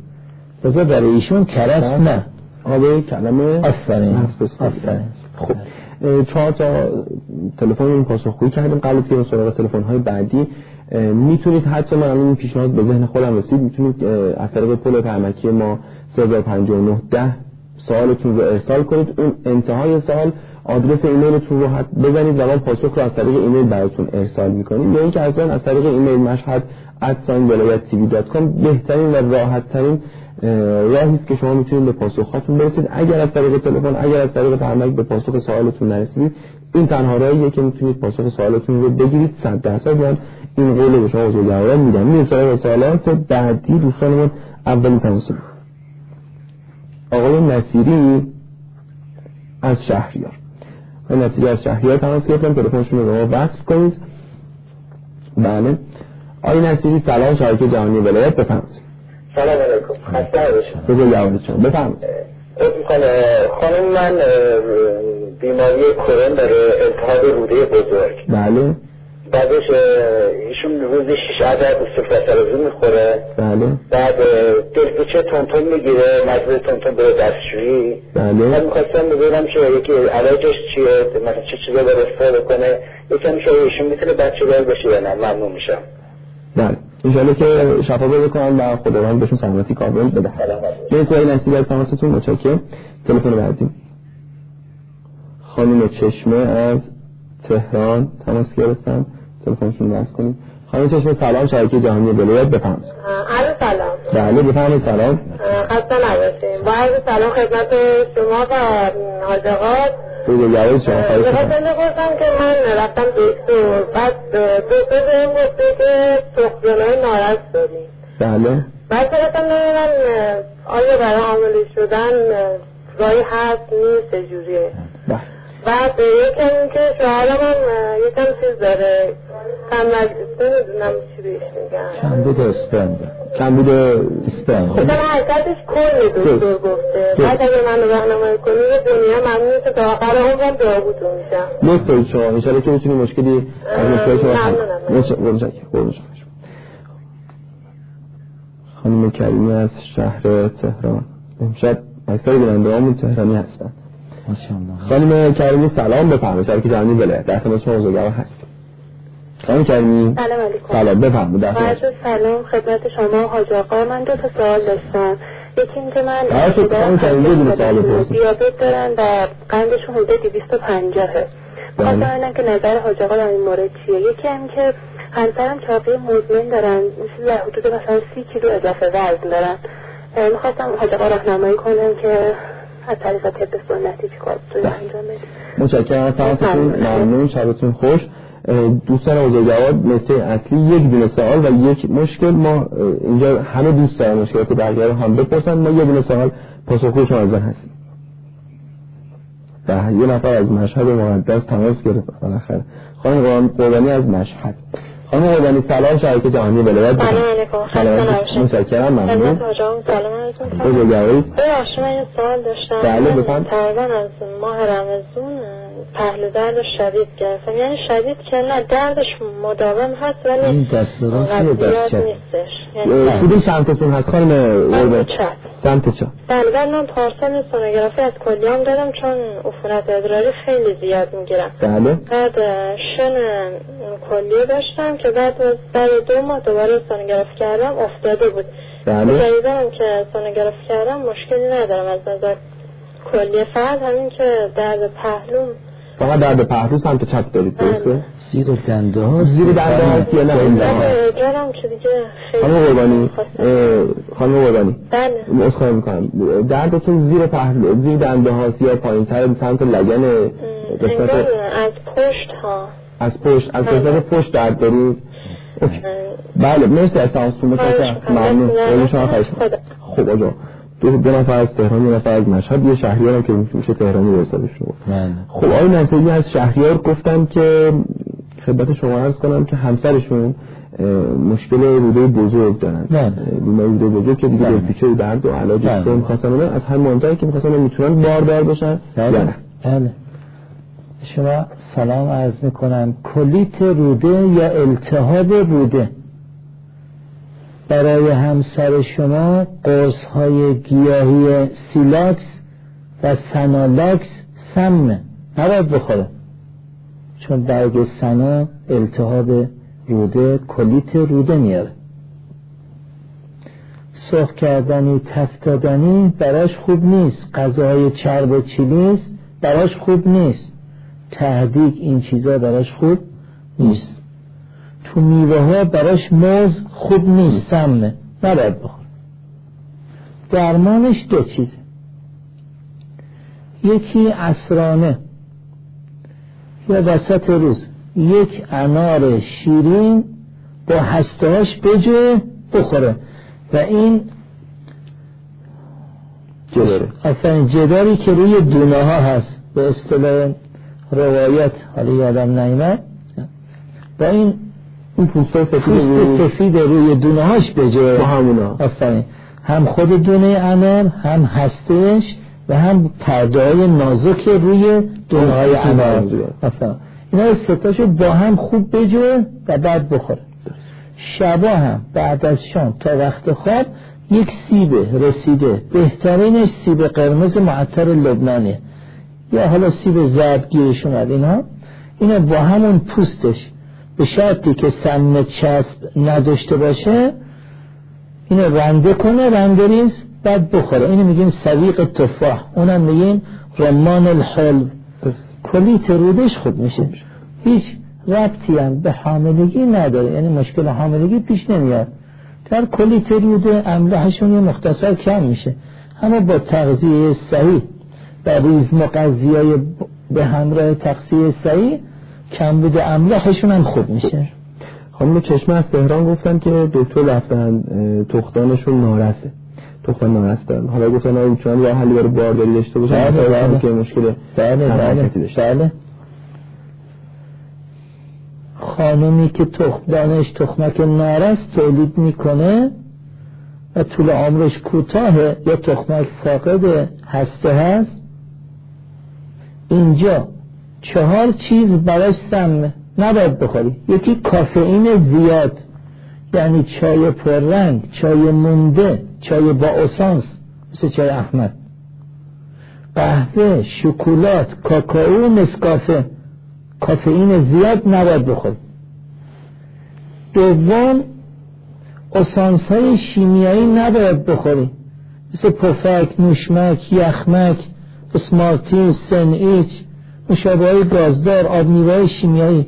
لذا برای ایشون کرفس نه. آب کلمه. آفرین. آفرین. خب چهار تا تلفن این پاسخگویی کردیم. قبل که سراغ تلفن های بعدی می‌تونید حتی من الان این پیشنهاد به ذهن خودم رسید می‌تونید از طریق پل پرمکی ما 3059 ده سوالتون رو ارسال کنید. اون انتهای سال آدرس ایمیلتون رو بزنید و ما پاسخ رو از طریق ایمیل براتون ارسال می‌کنیم. یا اینکه اصلا از طریق ایمیل مشهد ادساین ولایت تیوی دات کام بهترین و راحت ترین راهی است که شما می‌تونید به پاسخاتون برسید. اگر از طریق تلفن اگر از طریق پیامک به پاسخ سوالتون نرسیدید این تنها راهیه که می‌تونید پاسخ سوالتون رو بگیرید. 100 درصد من این قول به شما بزرگواران میدم. میریم سراغ سوالات بعدی. دوستانمون اولی تماس. آقای نصیری از شهریار. آقای نصیری از شهریار تماس گرفتم. تلفنشون رو به ما وصل کنید. بله. آقای نصیری سلام. شبکه جهانی ولایت بفرمایید. سلام علیکم. خسته نباشید. بزرگوارت شما بفرمایید. خانم من بیماری کرون داره التهاب روده بزرگ. بله. بعدش ایشون روزی شیش عدد سلفاسلازون می‌خوره. بله. بعد دلپیچه تونتون می‌گیره مجبور تونتون بره دستشویی. من بله می‌خواستم ببینم که یکی علاجش چیه مثلا چه چیزا داره استفاده کنه. یکم که ایشون می‌تونه بچه دار بشه یا نه ممنون میشم. بله. انشالله که شفا پیدا کنن و خداوند بهشون سلامتی کامل بده. مرسی آقای نصیری از تماستون متشکرم. تلفن بعدی خانم چشمه از تهران تماس گرفتن. تلفنشون رو کنیم؟ خانم چشمه سلام شبکه جهانی ولایت بفرمایید. عرض سلام. بله بفرمایید سلام. خسته نباشیم با عرض سلام خدمت شما و حاج آقا بزرگوارت شما. می‌کنم. بپرسم که من رفتم دکتر. بعد دکتر بهم گفته که سخزنهای نارس داریم. بله. بعد خواستم ببینم آیا برای حامله شدن راهی هست نیست چجوریه؟ بله بعد یکم که شوهرم هم یکم چیز داره. کم نمی‌دونم چی بهش میگن. کم بود اسپرم کم بوده اسپرم مثلا حرکتش کلی دکتر. گفته. بعد اگه منو راهنمایی کنی یه دنیا ممنون میشه تا آخر عمرم دعاگوتون میشم لطف دارید شما. انشالله که بتونی مشکلی از مشکل شما ممنونم. شما. خانم کریمی از شهر تهران. امشب اکثر بیننده همون تهرانی هستن. خانم کریمی سلام بفرمایید شبکه جهانی ولایت در خدمت شما بزرگوار هستیم خانم کریمی. سلام علیکم. سلام. بفرمایید. سلام. خدمت شما حاج آقا. من دو تا سوال داشتم. یکی اینکه من بله،. دیابت دارن و قندشون حدود 250 بله. خواستم ببینم که نظر حاج آقا در این مورد چیه؟ یکی هم که همسرم چاقی مزمن دارن. مثل در حدود مثلا سی کیلو اضافه وزن دارن. می‌خواستم حاج آقا راهنمایی کنم که از طریق طب سنتی چیکار باید بله. انجام بدیم متشکرم. از تماستون ممنون. شبتون خوش. دوستان حوزه جواب مثل اصلی یک دونه سوال و یک مشکل. ما اینجا همه دوست دارن مشکلات بقیه هم بپرسن. ما یه دونه سوال پاسخگوی شما حاضر هستیم و یه نفر از مشهد مقدس تماس گرفت. بالاخره. خانم قربان- قربانی از مشهد. خانم قربانی سلام شبکه جهانی ولایت سلام علیکم. سلام. متشکرم ممنون سلام علیکم بزرگوارید ببخشید من یه سوال داشتم بله، بفرمایید. تقریبا از ماه رمضان پهلو درد شدید گرفتم یعنی شدید که نه دردش مداوم هست ولی این دست راست دست نیستش. یعنی سمتتون هست؟ خانم چپ. سمت چپ. بله بعد من پارسال سونوگرافی از کلیام دادم چون عفونت ادراری خیلی زیاد می‌گیرم. بله. بعد شن کلیه داشتم که بعد از بعد دو ماه دوباره سونوگرافی کردم افتاده بود. بله. که سونوگرافی کردم مشکلی ندارم از نظر کلیه. فقط همین که درد پهلوم فقط درد پهلو سمت چپ دارید درسته. زیر دنده ها زیر دنده هست یا نه؟ دیگه خیلی. خانم قربانی خانم قربانی. بله. اصخایی می‌کنم. دردتون زیر پهلو زیر دنده هاست یا پایین تر سمت لگن قسمت از پشت ها از پشت از بله. قسمت پشت درد دارید. بله مرسی از می‌کنم. ممنون. قربون شما خواهش. خب آجا دو, دو نفر از تهران یه نفر از مشهد یه شهریار هم که میشه تهرانی به. بله خب آقای نصیری از شهریار گفتن که خدمت شما عرض کنم که همسرشون مشکل روده بزرگ دارن بله. بیماری روده بزرگ که دیگه بله. دلپیچه و درد و علاج بله. که می‌خواستن از همین مهمتره که می‌خواستن می‌تونن باردار بشن یا بله نه بله شما سلام عرض می‌کنم کلیت روده یا التهاب روده برای همسر شما قرص های گیاهی سیلاکس و سنالاکس سمه نباید بخوره. چون برگ سنا التهاب روده کلیت روده میاره. سرخ کردنی تفت دادنی براش خوب نیست. غذاهای چرب و چیلیز براش خوب نیست. تهدیگ این چیزا براش خوب نیست. تو میوه ها براش موز خوب نیست سمه نباید بخور درمانش دو چیزه. یکی اسرانه. یا وسط روز. یک انار شیرین با هستهاش بجوه بخوره. و این جداره. جداری که روی دونه ها هست. به اصطلاح روایت. حالا یادم نیمد با این این پوستای سفید پوست سفید روی دونه هاش با بجوه همونا. آفرین. هم خود دونه انار هم هستش و هم پرده های نازک روی دونه های انار. آفرین. اینا رو ستاشو با هم خوب بجوه و بعد بخوره. شبا هم بعد از شام تا وقت خواب یک سیب رسیده. بهترینش سیب قرمز معطر لبنانیه. یا حالا سیب زرد گیرش اومد اینا اینو با همون پوستش به شرطی که سم چسب نداشته باشه اینو رنده کنه رنده ریز بعد بخوره. اینو میگیم سویق تفاح. اونم میگیم رمان الحلو کلیت رودش خوب میشه. هیچ ربطی هم به حاملگی نداره. یعنی مشکل حاملگی پیش نمیاد. در کلیت روده املاحشون یه مختصر کم میشه. اما با تغذیه صحیح و ریزم و قضیه به همراه تغذیه صحیح کم بوده املاحشون هم خوب میشه. خانم چشمه از تهران گفتن که دکتر رفتن تختانشون نارسه تختان نارس دارن. حالا گفتن آیا می‌تونن یا حلی برای بارداری داشته باشن. بله، بله. که مشکل بله بله. بله. خانومی که تخمدانش تخمک نارس تولید می‌کنه و طول عمرش کوتاه یا تخمک فاقد هسته هست. اینجا چهار چیز براش سمه نباید بخوری. یکی کافئین زیاد یعنی چای پررنگ چای مونده چای با اسانس مثل چای احمد. قهوه شکلات کاکائو نسکافه. کافئین زیاد نباید بخوری. دوم اسانس های شیمیایی نباید بخوری. مثل پفک، نوشمک، یخمک، اسمارتین، سن مشابه های گازدار، آب میوه شیمیایی.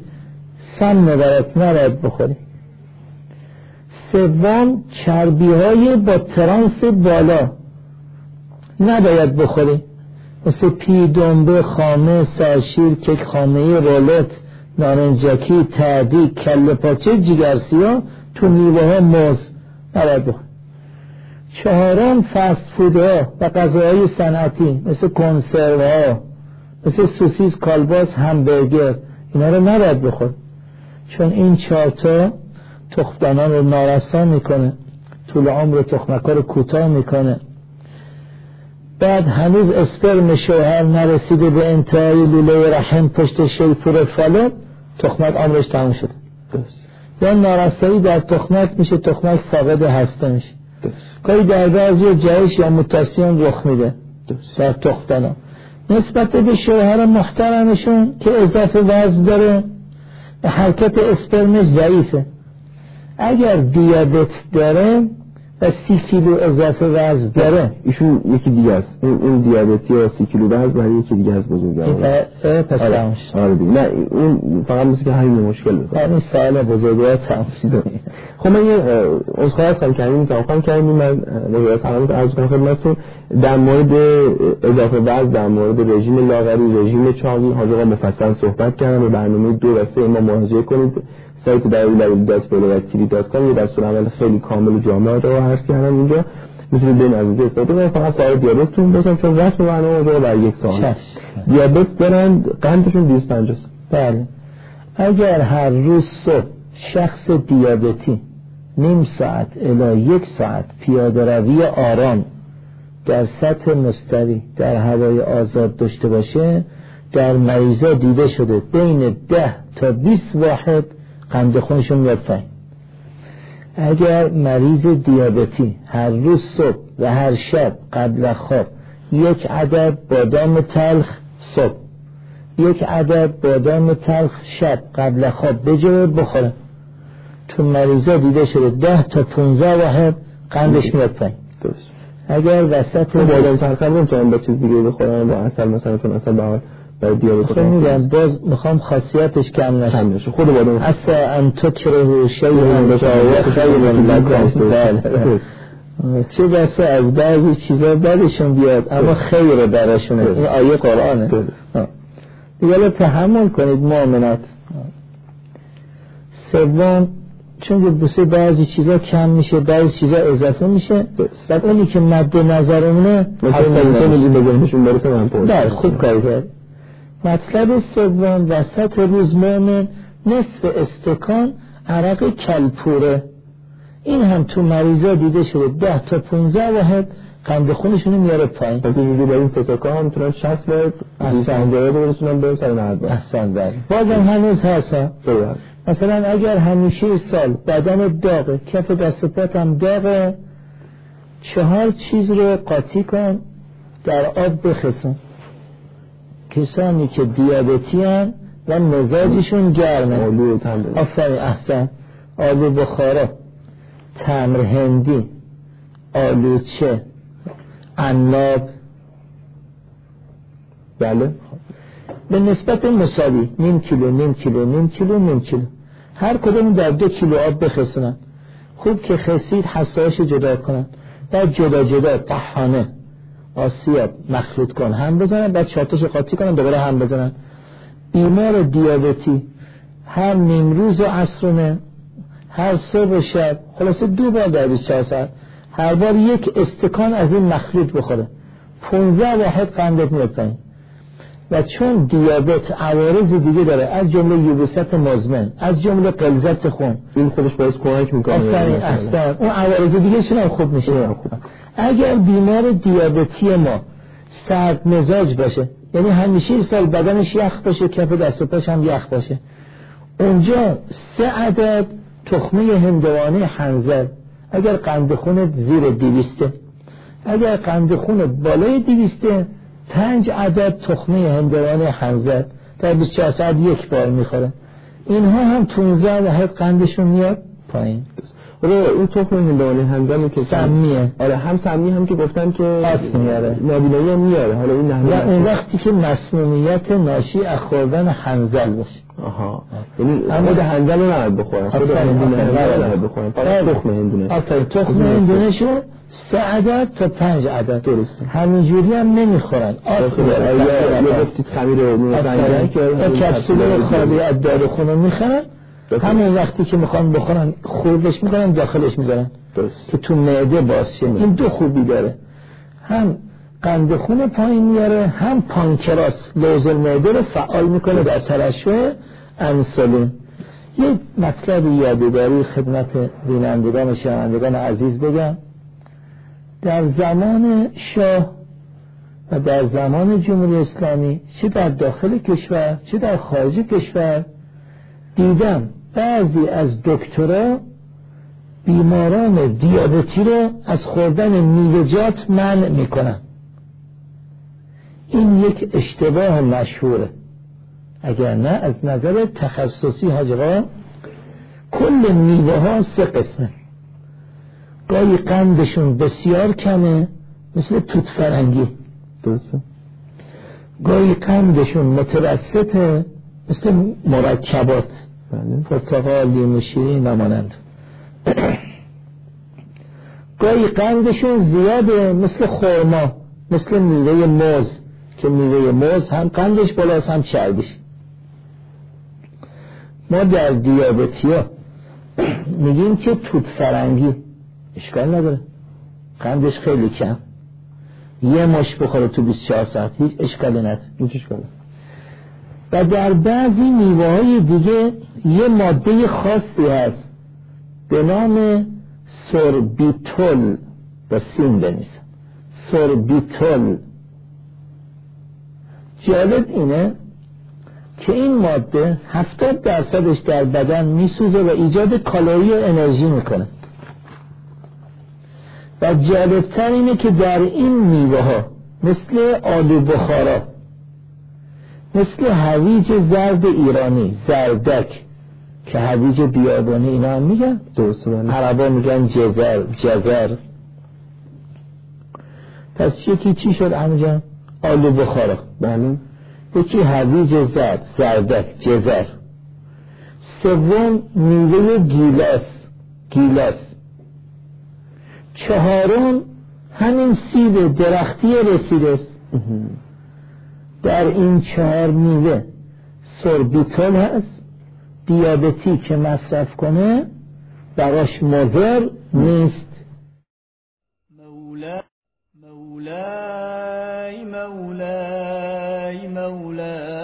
سم برات نباید بخوری. سوم چربی های با ترانس بالا. نباید بخوری. مثل پی دنبه خامه سرشیر کک خامه رولت نارنجکی تعدی کله پاچه جگرسیا تو میوه ها موز. نباید بخور چهارم فست فودها و غذاهای صنعتی مثل کنسرو ها مثل سوسیس کالباس همبرگر اینا رو نباید بخور چون این چهارتا تخمدانان رو نارسا می‌کنه طول عمر تخمکا رو کوتاه می‌کنه. بعد هنوز اسپرم شوهر نرسیده به انتهای لوله رحم پشت شیپور فالوب تخمک عمرش تموم شده. یا نارسایی در تخمک میشه تخمک فاقد هسته میشه. گاهی در بعضی جهش یا متاسیان رخ میده. در تختنا نسبت به شوهر محترمشون که اضافه وزن داره حرکت اسپرمش ضعیفه. اگر دیابت داره و سی کیلو اضافه وزن داره. ایشون یکی دیگه است. اون, دیابتی و سی کیلو وزن برای یکی دیگه از بزرگوار پس آره. آره نه اون فقط مثل که همین مشکل بود این سال بزرگوار تمام خب من یه عذرخواهی هستم کردیم توقع کردیم من به سلامت عرض کنم خدمتتون. در مورد اضافه وزن در مورد رژیم لاغری رژیم چاقی حاضر مفصل صحبت کردم. به برنامه دو و سه ما مراجعه کنید. سایت www.belowakiri.com یه دستور عمل خیلی کامل و جامع رو هست کردم اینجا می‌تونید بین از اینجا استفاده کنید. فقط سوال دیابتتون باشم چون رسم برنامه رو بر یک سال دیابت دارن قندشون 250 بله. اگر هر روز صبح شخص دیابتی نیم ساعت الا یک ساعت پیاده روی آرام در سطح مستوی در هوای آزاد داشته باشه در مریضا دیده شده بین ده تا 20 واحد قند خونشون میاد پایین اگر مریض دیابتی هر روز صبح و هر شب قبل خواب یک عدد بادام تلخ صبح یک عدد بادام تلخ شب قبل خواب بجوه بخوره تو مریضا دیده شده ده تا 15 واحد قندش میاد پایین اگر وسط بادام تلخ هم با چیز دیگه بخورم با اصل مثلا چون اصل برای خب میگم باز می‌خوام خاصیتش کم نشه. کم نشه. خود بادام اصلا ان تکره شیء چه بسه از بعضی چیزا بعدشون بیاد اما خیر براشونه. این آیه قرآنه. دیگه تحمل کنید مؤمنات. سوم چون که بسه بعضی چیزا کم میشه بعضی چیزا اضافه میشه بعد اونی که مد نظرمونه مثلا خوب کاری کرد. مطلب سوم وسط روز مومن نصف استکان عرق کلپوره. این هم تو مریضا دیده شده ده تا 15 واحد قند خونشونو میاره پایین. پس اینجوری با این ستاکا هم می‌تونن 60 واحد احسن. برسونن بریم سر 90 احسن بله. بازم هنوز هست مثلا اگر همیشه سال بدن داغه کف دست پاتم داغه چهار چیز رو قاطی کن در آب بخسون کسانی که دیابتی هن و مزاجشون گرمه آفرین احسن. آلو بخارا تمر هندی آلوچه عناب بله. به نسبت مساوی نیم کیلو نیم کیلو نیم کیلو نیم کیلو. هر کدوم در دو کیلو آب بخسونن خوب که خسید حساش جدا کنن. بعد جدا جدا طحانه. آسیاب مخلوط کن. هم بزنن بعد چارتش قاطی کنن دوباره هم بزنن. بیمار دیابتی هر نیم روز و عصرونه هر صبح و شب خلاصه دو بار در 24 ساعت. هر بار یک استکان از این مخلوط بخوره. 15 واحد قندت میاد پایین. و چون دیابت عوارض دیگه داره از جمله یوبوست مزمن از جمله قلزت خون. این خودش باعث کمک می‌کنه. احسن. اون عوارض دیگه شون خوب میشه؟ اگر بیمار دیابتی ما سرد مزاج باشه یعنی همیشه سال بدنش یخ باشه کف دست و پاش هم یخ باشه اونجا سه عدد تخمه هندوانه حنزل اگر قند خونت زیر دیویسته اگر قند خونت بالای دیویسته پنج عدد تخمه هندوانه حنزل در 24 ساعت یک بار می‌خوره. اینها هم 15 واحد قندشون میاد پایین. آره این تخم هندوانه هندوانه که سمیه. آره هم سمی هم که گفتن که آس میاره. نابینایی هم میاره. حالا این و اون وقتی که مسمومیت ناشی از خوردن هنزل باشه. آها. یعنی خود هنزل رو نباید بخورن. خود هندونه رو نباید بخورن. فقط تخم هندونه آفرین تخم هندونه شو سه عدد تا پنج عدد. درسته. همینجوری هم نمی‌خورن. آس داره. یا گفتید خمیر نیمه سنگی که کپسول خالی از داروخونه می‌خرن. همین وقتی که می‌خوان بخورن خوردش می‌کنن داخلش می‌ذارن. که تو معده باز شه. این دو خوبی داره. هم قند خون پایین میاره هم پانکراس لوز معده رو فعال می‌کنه در ترشح انسولین. یک مطلب یادگاری خدمت بینندگان و شنوندگان عزیز بگم. در زمان شاه و در زمان جمهوری اسلامی چه در داخل کشور چه در خارج کشور دیدم بعضی از دکترا بیماران دیابتی رو از خوردن میوه‌جات منع می‌کنن. این یک اشتباه مشهوره. اگر نه از نظر تخصصی حاجقا کل میوه ها سه قسمه. گاهی قندشون بسیار کمه مثل توت فرنگی. درسته. گاهی قندشون متوسطه مثل مرکبات. پرتقال لیمو شیرین و مانند گاهی قندشون زیاده مثل خورما مثل میوه موز که میوه موز هم قندش بالاست هم چربیش. ما در دیابتی ها میگیم که توت فرنگی. اشکال نداره. قندش خیلی کم. یه مش بخوره تو 24 ساعت. هیچ اشکالی نداره. و در بعضی میوه های دیگه یه ماده خاصی هست. به نام سوربیتول با سین بنویسم. سوربیتول جالب اینه که این ماده هفتاد درصدش در بدن میسوزه و ایجاد کالری و انرژی می‌کنه. و جالبتر اینه که در این میوه ها مثل آلو بخارا مثل هویج زرد ایرانی زردک که هویج بیابانی اینا هم میگن. عربا میگن جزر جزر. پس یکی چی شد همجان آلو بخارا. بله. یکی هویج زرد زردک جزر. سوم میوه گیلاس گیلاس. چهارم همین سیب درختی رسیده. است در این چهار میوه سوربیتول هست. دیابتی که مصرف کنه براش مضر نیست. مولا مولاي مولاي مولاي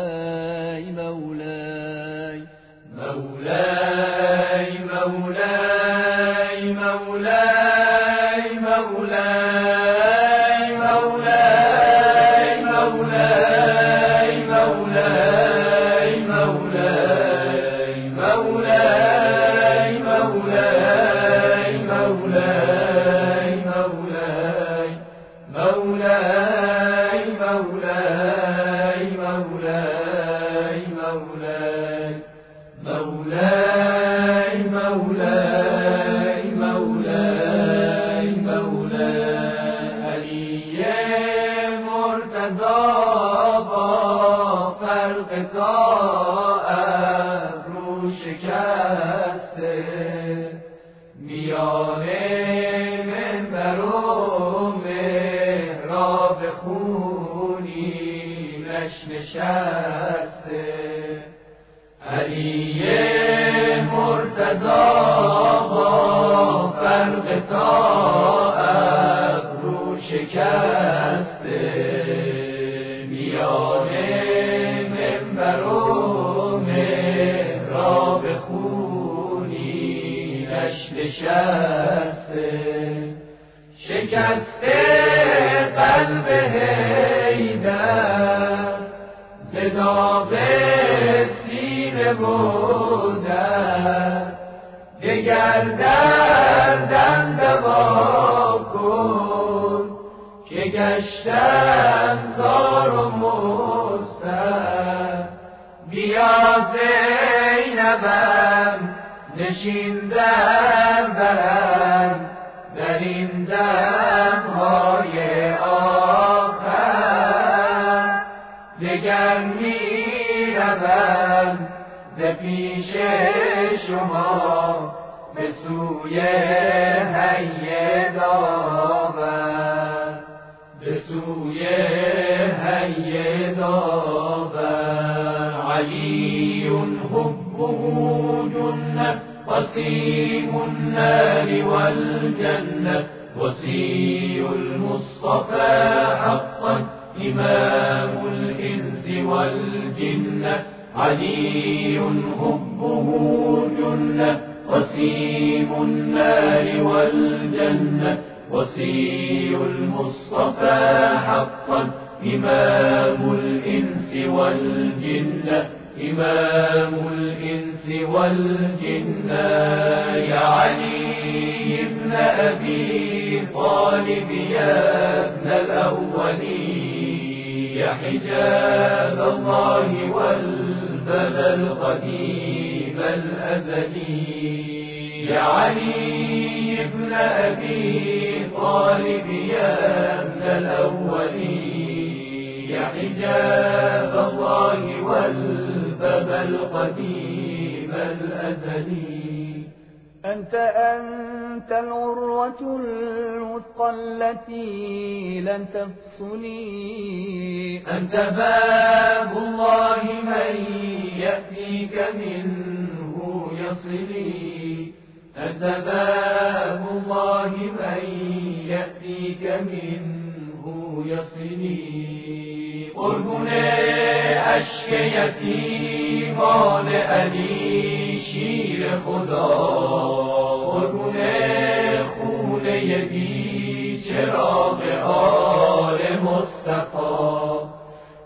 دگر دردم دوا کن که گشتم زار و مستر بیا زینبم نشین در برم در این دمهای آخر. دگر می روم ز پیش شما. وسيم النار والجنة وسي المصطفى حقا إمام الإنس والجنة. علي حبه جنة وسيم النار والجنة وسي المصطفى حقا إمام الإنس والجنة إمام الإنس والجنة. يا علي ابن أبي طالب يا ابن الأولين يا حجاب الله والبلى القديم الأزلي يا علي ابن أبي طالب يا ابن الأولين يا حجاب الله والباب القديم الأزلي. أنت أنت العروة الوثقى التي لن تفصلي. أنت باب الله من يأتيك منه يصلي. أنت باب الله من يأتيك منه يصلي. قربون اشک یتیمان علی شیر خدا قربون خونه بی چراغ آل مصطفی.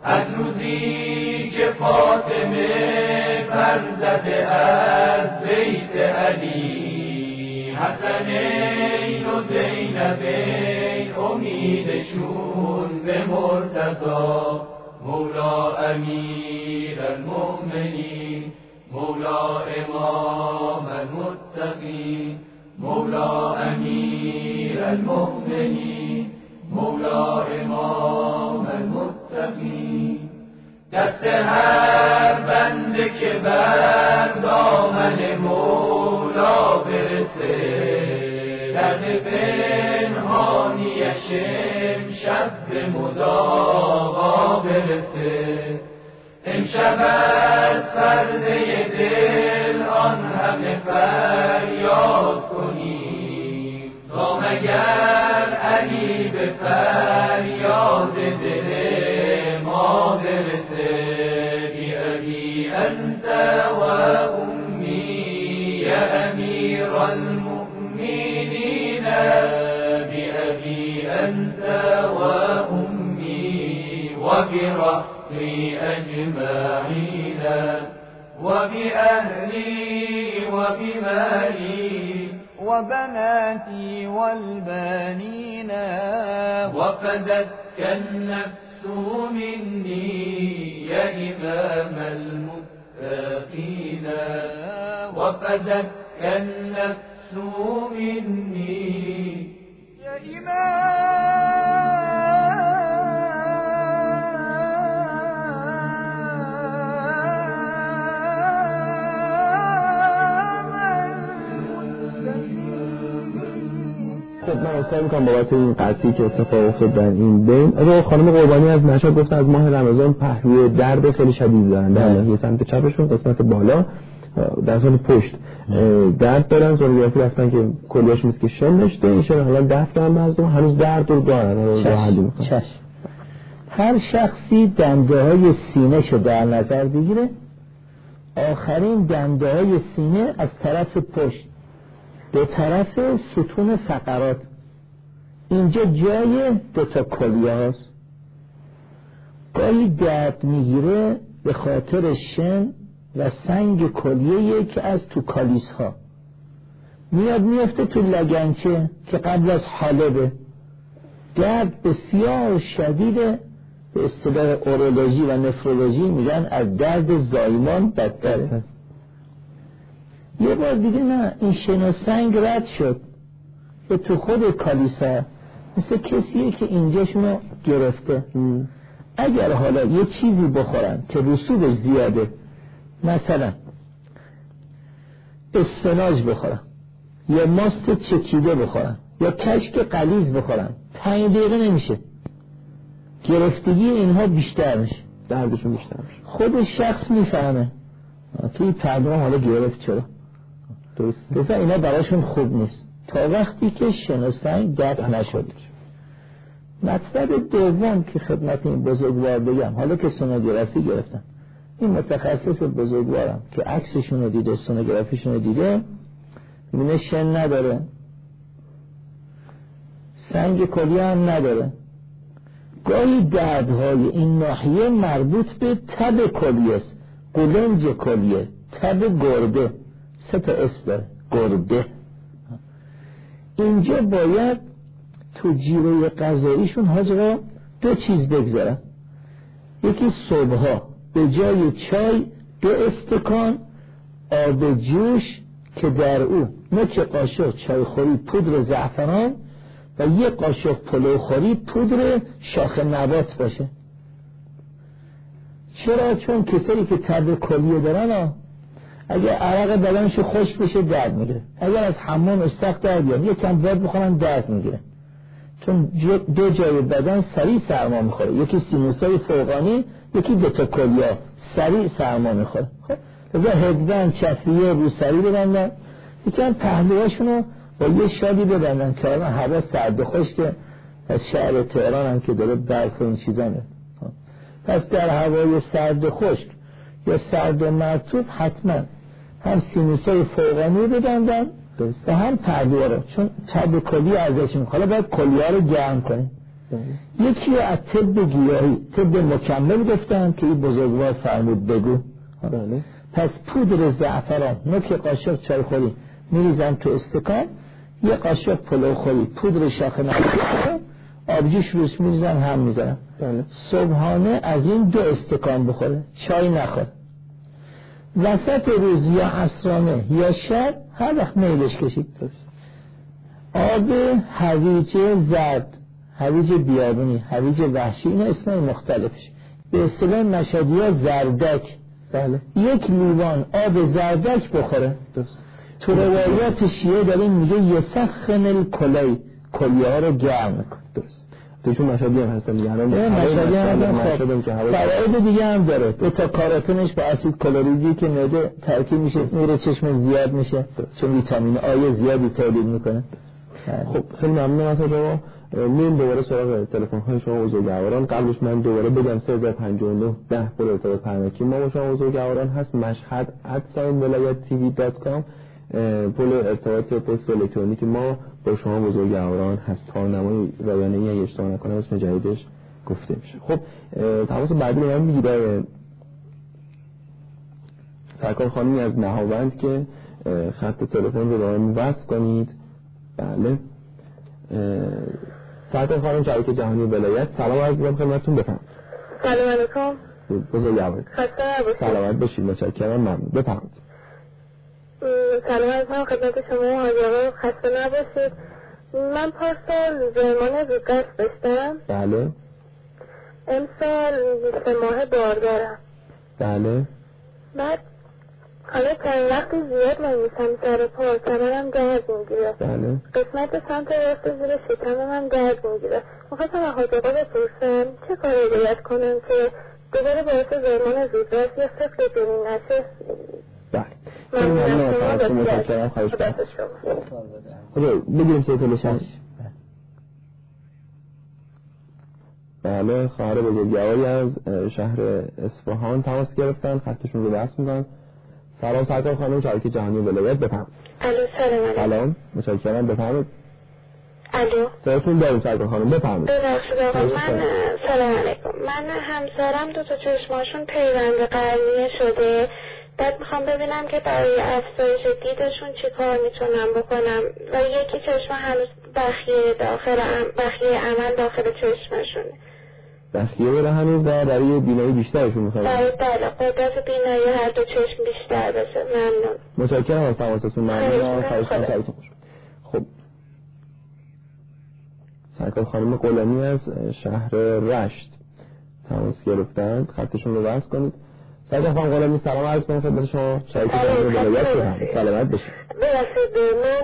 از روزی که فاطمه فرزده از بیت علی حسنین و زینبین امیدشون به مرتضا مولا امیر المؤمنین. مولا امام المتقین مولا امیر المؤمنین مولا امام المتقین. دست هر بنده که بر دامن مولا برسه درد پنهانیش امشب به مداوا برسه. امشب پرده دل آن همه فریاد کنیم تا مگر علی به فریاد دل ما برسه بی ابی أنت و امی یا امیر المؤمنین بی ابی أنت و امی و الخلق أجمعين وبأهلي وبمالي وبناتي والبانين وفدت كالنفس مني يا إمام المتقين. وفدت كالنفس مني يا إمام اصلا می‌کنم بابت این قطعی که اتفاق افتاد در این بین. آقا خانم قربانی از مشهد گفتن از ماه رمضان پهلوی درد خیلی شدید دارن. در ناحیه سمت چپشون قسمت بالا در سمت پشت درد دارن. سونوگرافی رفتن که کلیاش مثل که شن داشته این شن حالا دفت دارن بعضی هنوز درد رو دارن. چشم هر شخصی دنده های سینه شو در نظر بگیره آخرین دنده های سینه از طرف پشت. به طرف ستون فقرات. اینجا جای دوتا کلیه هست گاهی درد می‌گیره به خاطر شن و سنگ کلیه که از تو کالیس ها میاد میفته تو لگنچه که قبل از حالبه. درد بسیار شدیده به اصطلاح اورولوژی و نفرولوژی میگن از درد زایمان بدتره. یه بار دیگه نه این شن و سنگ رد شد. که تو خود کالیسا مثل کسیه که اینجاشونو گرفته. اگر حالا یه چیزی بخورن که رسوبش زیاده مثلا اسفناج بخورن یا ماست چکیده بخورن یا کشک قلیز بخورن پنج دقیقه نمیشه. گرفتگی اینها بیشتر میشه. دردشون بیشتر میشه. خود شخص می‌فهمه. توی پردام حالا گرفت چرا؟ درست اینا براشون خوب نیست. تا وقتی که شناسن درک نشد. مطلب دوم که خدمت این بزرگوار بگم حالا که سونوگرافی گرفتن این متخصص بزرگوارم که عکسشون رو دیده سونوگرافیشون رو دیده می‌بینه شن نداره. سنگ کلی هم نداره. گاهی دردهای این ناحیه مربوط به تب کلیه است. قلنج کلیه تب گرده سه تا اسم گرده اینجا باید تو جیره غذاییشون حاج دو چیز بگذارن یکی صبحها به جای چای دو استکان آب جوش که در او نوک قاشق چای خوری پودر زعفران و یه قاشق پلو خوری پودر شاخ نبات باشه. چرا؟ چون کسایی که تب کلیه دارن اگر عرق بدنش خوش بشه درد می‌گیره. اگر از حمام استخ درد بیان یه کم باد بخورن درد می‌گیره. چون دو جای بدن سریع سرما می‌خوره. یکی سینوسای فوقانی یکی دوتا کلیا سریع سرما می‌خوره. خب لذا هدون چفیه رو سریع ببندن. یکم پهلوهاشون رو با یه شادی ببندن که الان هوا سرد و خشکه از شهر تهران هم که داره برف این میاد. پس در هوای سرد و خشک یا سرد و مرتوب حتما. هم سینوسای فوقانی رو ببندن و هم پهلوها رو. چون تب کلی ازشون حالا باید کلیه رو گرم کنیم. یکی رو از طب گیاهی طب مکمل گفتن که این بزرگوار فرمود بگو. بله. پس پودر زعفران نوک قاشق چای خوری. میریزن تو استکان یه قاشق پلو خوری. پودر شاخ نبات آبجوش روش میریزن هم می‌زنن بله. صبحانه از این دو استکان بخوره چای نخور. وسط روز یا عصرانه یا شب هر وقت میلش کشید. آب هویج زرد هویج بیابونی هویج وحشی اینا اسمای مختلفش. به اصطلاح مشهدی ها زردک. بله. یک لیوان آب زردک بخوره. درست. تو روایات شیعه داریم میگه یسخن الکلی. کلیه ها رو گرم میکنه درست. توشون مشهی هم هستن دیگه. الان اه، مشهی هم هستن. که فواید دیگه هم داره. بتا کاروتنش با اسید کلریدریک معده ترکیب میشه نور چشم زیاد میشه. چون ویتامین A زیادی تولید می‌کنه. خب خیلی ممنونم از شما. میریم دوباره سراغ تلفن های شما بزرگواران قبلش من دوباره بگم 3059 ده پل ارتباط پیامکی ما با شما بزرگواران هست. مشهد at sign ولایت TV dot com. پل ارتباط پست الکترونیک ما. با شما بزرگواران هست. کارنمای رایانه ای اگه اشتباه نکنم اسم جدیدش گفته میشه. خب تماس بعدی رو من می‌گیره سرکار خانمی از نهاوند که خط تلفن رو من وصل کنید. بله. سرکار خانم شبکه جهانی ولایت. سلام عرض می‌کنم خدمتتون. بفهم سلام علیکم. بزرگوار خسته نباشید. سلامت باشید. متشکرم. ممنون. بفرمایید. سلام علیکم خدمت شما آقا خسته نباشید. من پارسال زمان زودرس داشتم. بله. امسال سه ماه باردارم. بله. بعد حالا چند وقت زیاد نمیسم سر پا کمرم درد می‌گیره. بله. قسمت سمت راست زیر شکمم هم درد می‌گیره. می‌خواستم از حاج آقا بپرسم چه کاری باید کنم که دوباره باعث زمان زودرس یا سفر جنین نشه؟ بله. خیلی ممنون از فرمایشتون متشکرم. خواهش خدا می‌کنم شما. خب بگیریم سه تلفن بله. خواهر بزرگواری از شهر اصفهان تماس گرفتن. خطشون رو بس می‌کنن. سلام سرکار خانم شبکه جهانی ولایت. بفرمایید. الو سلام علیکم. سلام. متشکرم. بفرمایید. الو. صداتون داریم سرکار خانم. بفرمایید. ببخشید آقا خواهش من. سلام علیکم. من همسرم دو تا چشماشون پیوند قرنیه شده. بعد می‌خوام ببینم که برای افزایش دیدشون چی کار می‌تونم بکنم و یکی چشم هنوز بخیه داخل بخیه عمل داخل چشمشونه. دستگیه بره هنوز و برای بینایی بیشترشون می‌خوام. برای بله قدرت بینایی هر دو چشم بیشتر بشه. ممنون. متشکرم از تماستون خوش خب. سرکار خانم قلمی از شهر رشت تماس گرفتن. خطشون رو وصل کنید. سرکار خانم قلمی سلام عرض کنم خدمت شما. شما ولایت. سلامت باشید ببخشید من.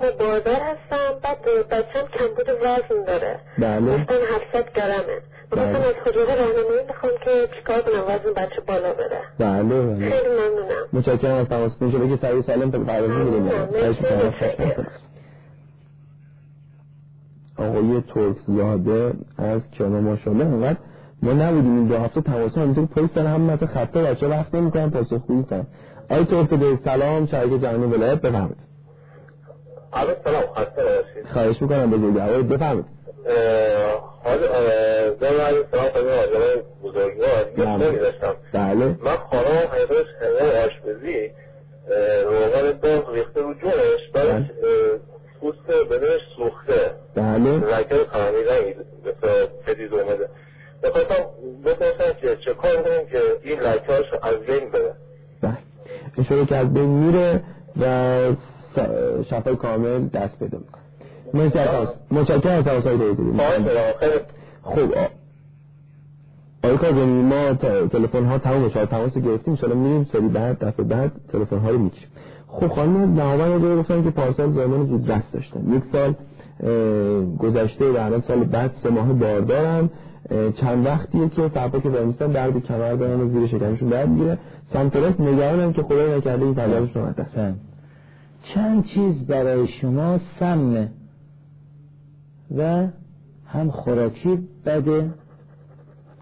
ماه باردار هستم. بعد بچم کمبود وزن داره. بله. گفتن 700 گرمه. بله. از خجوره راهنمایی بخوام که چیکار کنم؟ وزن بچه بالا بره. بله بله. خیلی ممنونم. متشکرم از تماستون شده که سریع سالم تا. مرسی. خوش باشید. آقای ترک زاده از کنار ماشاءالله انقدر ما نبودیم این دو هفته تماس همینطور پشت سر هم مثل خطه بچه وقت نمی‌کنن پاسخ خوبی کنن. آقای زاده سلام شرکت جهانی ولایت بفرمایید. سلام. خواهش می‌کنم آقای بفرمایید. حال ضمن عرض سلام خدمت آجرای بزرگوار. یه بله. بله. من خانم حقیقتش هنگام آشپزی روغن داغ ریخته رو جونش بعدش اه، پوست بدنش سوخته. بله. لکه قرمی رنگی مثل پدید اومده. بخواستم بپرسم که چه کار کنیم که این لکه هاش از بین بره بله. اشاره که از بین میره و شفای کامل دست پیدا می‌کنه. متشکرم از می‌کنم. خیلی خب آ- آقای کاظمی ما تلفن ها تمام شد تماس گرفتیم. ان میریم سری بعد دفعه بعد تلفن ها رو می‌گیریم خب خانم نهاون رو گفتن که پارسال زایمان زود دست داشتن. یک سال گذشته و الان سال بعد سه ماه باردارن اه، چند وقتیه که فردا که برمیستن درد کمر دارن و زیر شکمشون درد می‌گیره سمت راست که خدای نکرده این بدن. بله. چند چیز برای شما سمه و هم خوراکی بده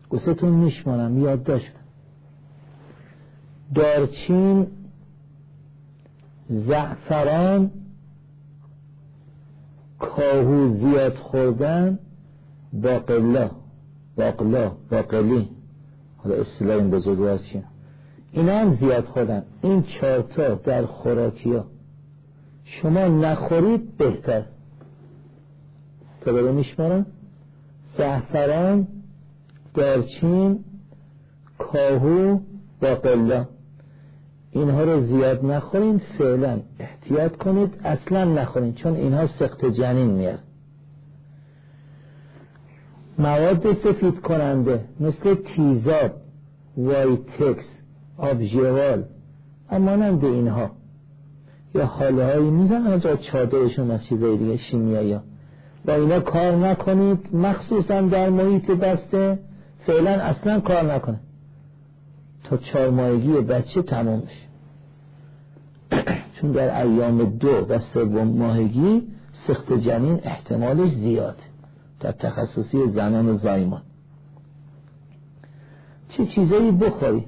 گوستون میشمانم یادداشت کن. دارچین زعفران کاهو زیاد خوردن باقلا باقلا باقلی حالا اصطلاح این بزرگوار چیه؟ اینا هم زیاد خوردن. این چهارتا در خوراکی ها شما نخورید بهتر. تا بره میشمارم. زعفران دارچین کاهو باقلا اینها رو زیاد نخورین فعلا احتیاط کنید اصلا نخورین چون اینها سخت جنین میاد مواد سفید کننده مثل تیزاب وایتکس آبژیوال امانند اینها. یا حاله هایی می‌زنن جا چادرشون از چیزای دیگه شیمیایی ها. با اینا کار نکنید مخصوصا در محیط بسته. فعلا اصلا کار نکنه. تا چهار ماهگی بچه تمام بشه. چون در ایام دو و سوم ماهگی سخت جنین احتمالش زیاد در تخصصی زنان زایمان. چه چیزایی بخوری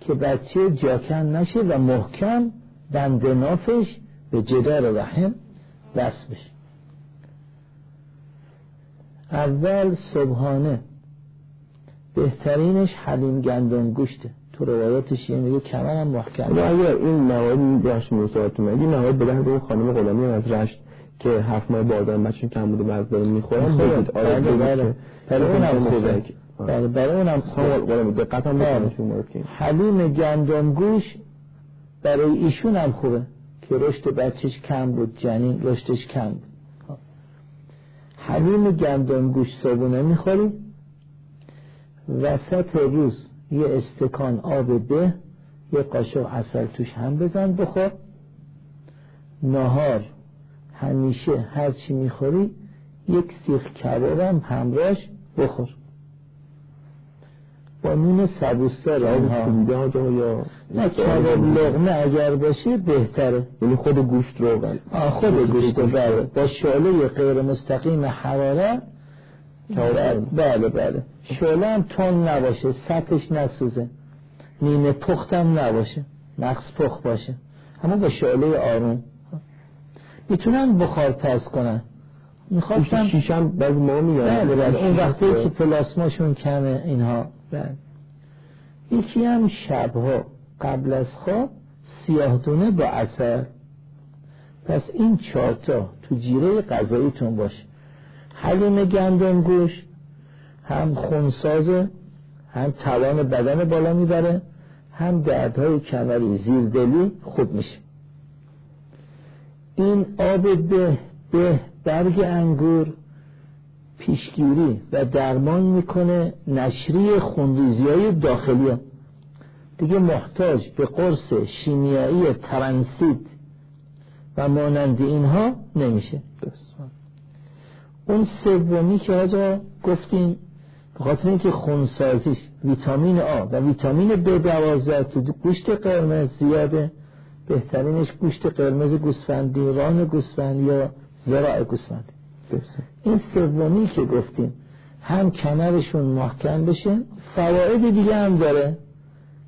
که بچه جاکن نشه و محکم بند نافش به جدار رحم بس بشه. اول صبحانه. بهترینش حلیم گندم گوشته. تو روایاتش یه میگه کمرم محکم. اما اگر این مواد بخش موسوعاتون این مواد به خانم غلامی از رشت که هفت ماه باردارن بچه‌شون کم بوده بعد داره می‌خورن بگید آره بله بله. برای اونم خوبه. بله برای اونم خوبه. غلامی دقت هم بله. بکنید حلیم گندم گوش برای ایشون هم خوبه که رشد بچهش کم بود جنین رشدش کم بود. حلیم گندم گوش صبونه می‌خوری. وسط روز یه استکان آب به یه قاشق عسل توش هم بزن بخور. نهار همیشه هر چی می‌خوری یک سیخ کباب هم همراهش بخور. با نون سبوستار اینها میده ها. یا نه کباب لغمه اگر باشه بهتره. یعنی خود گوشت رو آه خود گوشت بله. با شعله غیر مستقیم حرارت. بله بله, بله. شعله هم تون نباشه سطحش نسوزه. نیمه پختم نباشه مغز پخت باشه. اما با شعله آروم. می‌تونن بخار پس کنن. می‌خواستم شیشم بعضی ما میگن. بله اون وقتی که پلاسماشون کمه اینها. بله. یکی هم شبها. قبل از خواب سیاه دونه با اثر. پس این چهارتا تو جیره غذاییتون باشه. حلیم گندم گوش هم خونسازه هم توان بدن بالا می‌بره هم دردهای کمری زیردلی خوب میشه. این آب به به برگ انگور پیشگیری و درمان می‌کنه نشری خونریزی های داخلی ها. دیگه محتاج به قرص شیمیایی ترنسید و مانند اینها نمیشه اون سومی که آجا گفتیم به خاطر اینکه خونسازیش ویتامین آ و ویتامین ب 12 تو گوشت قرمز زیاده بهترینش گوشت قرمز گوسفندی ران گوسفند یا زراع گوسفندی این سومی که گفتیم هم کمرشون محکم بشه فواید دیگه هم داره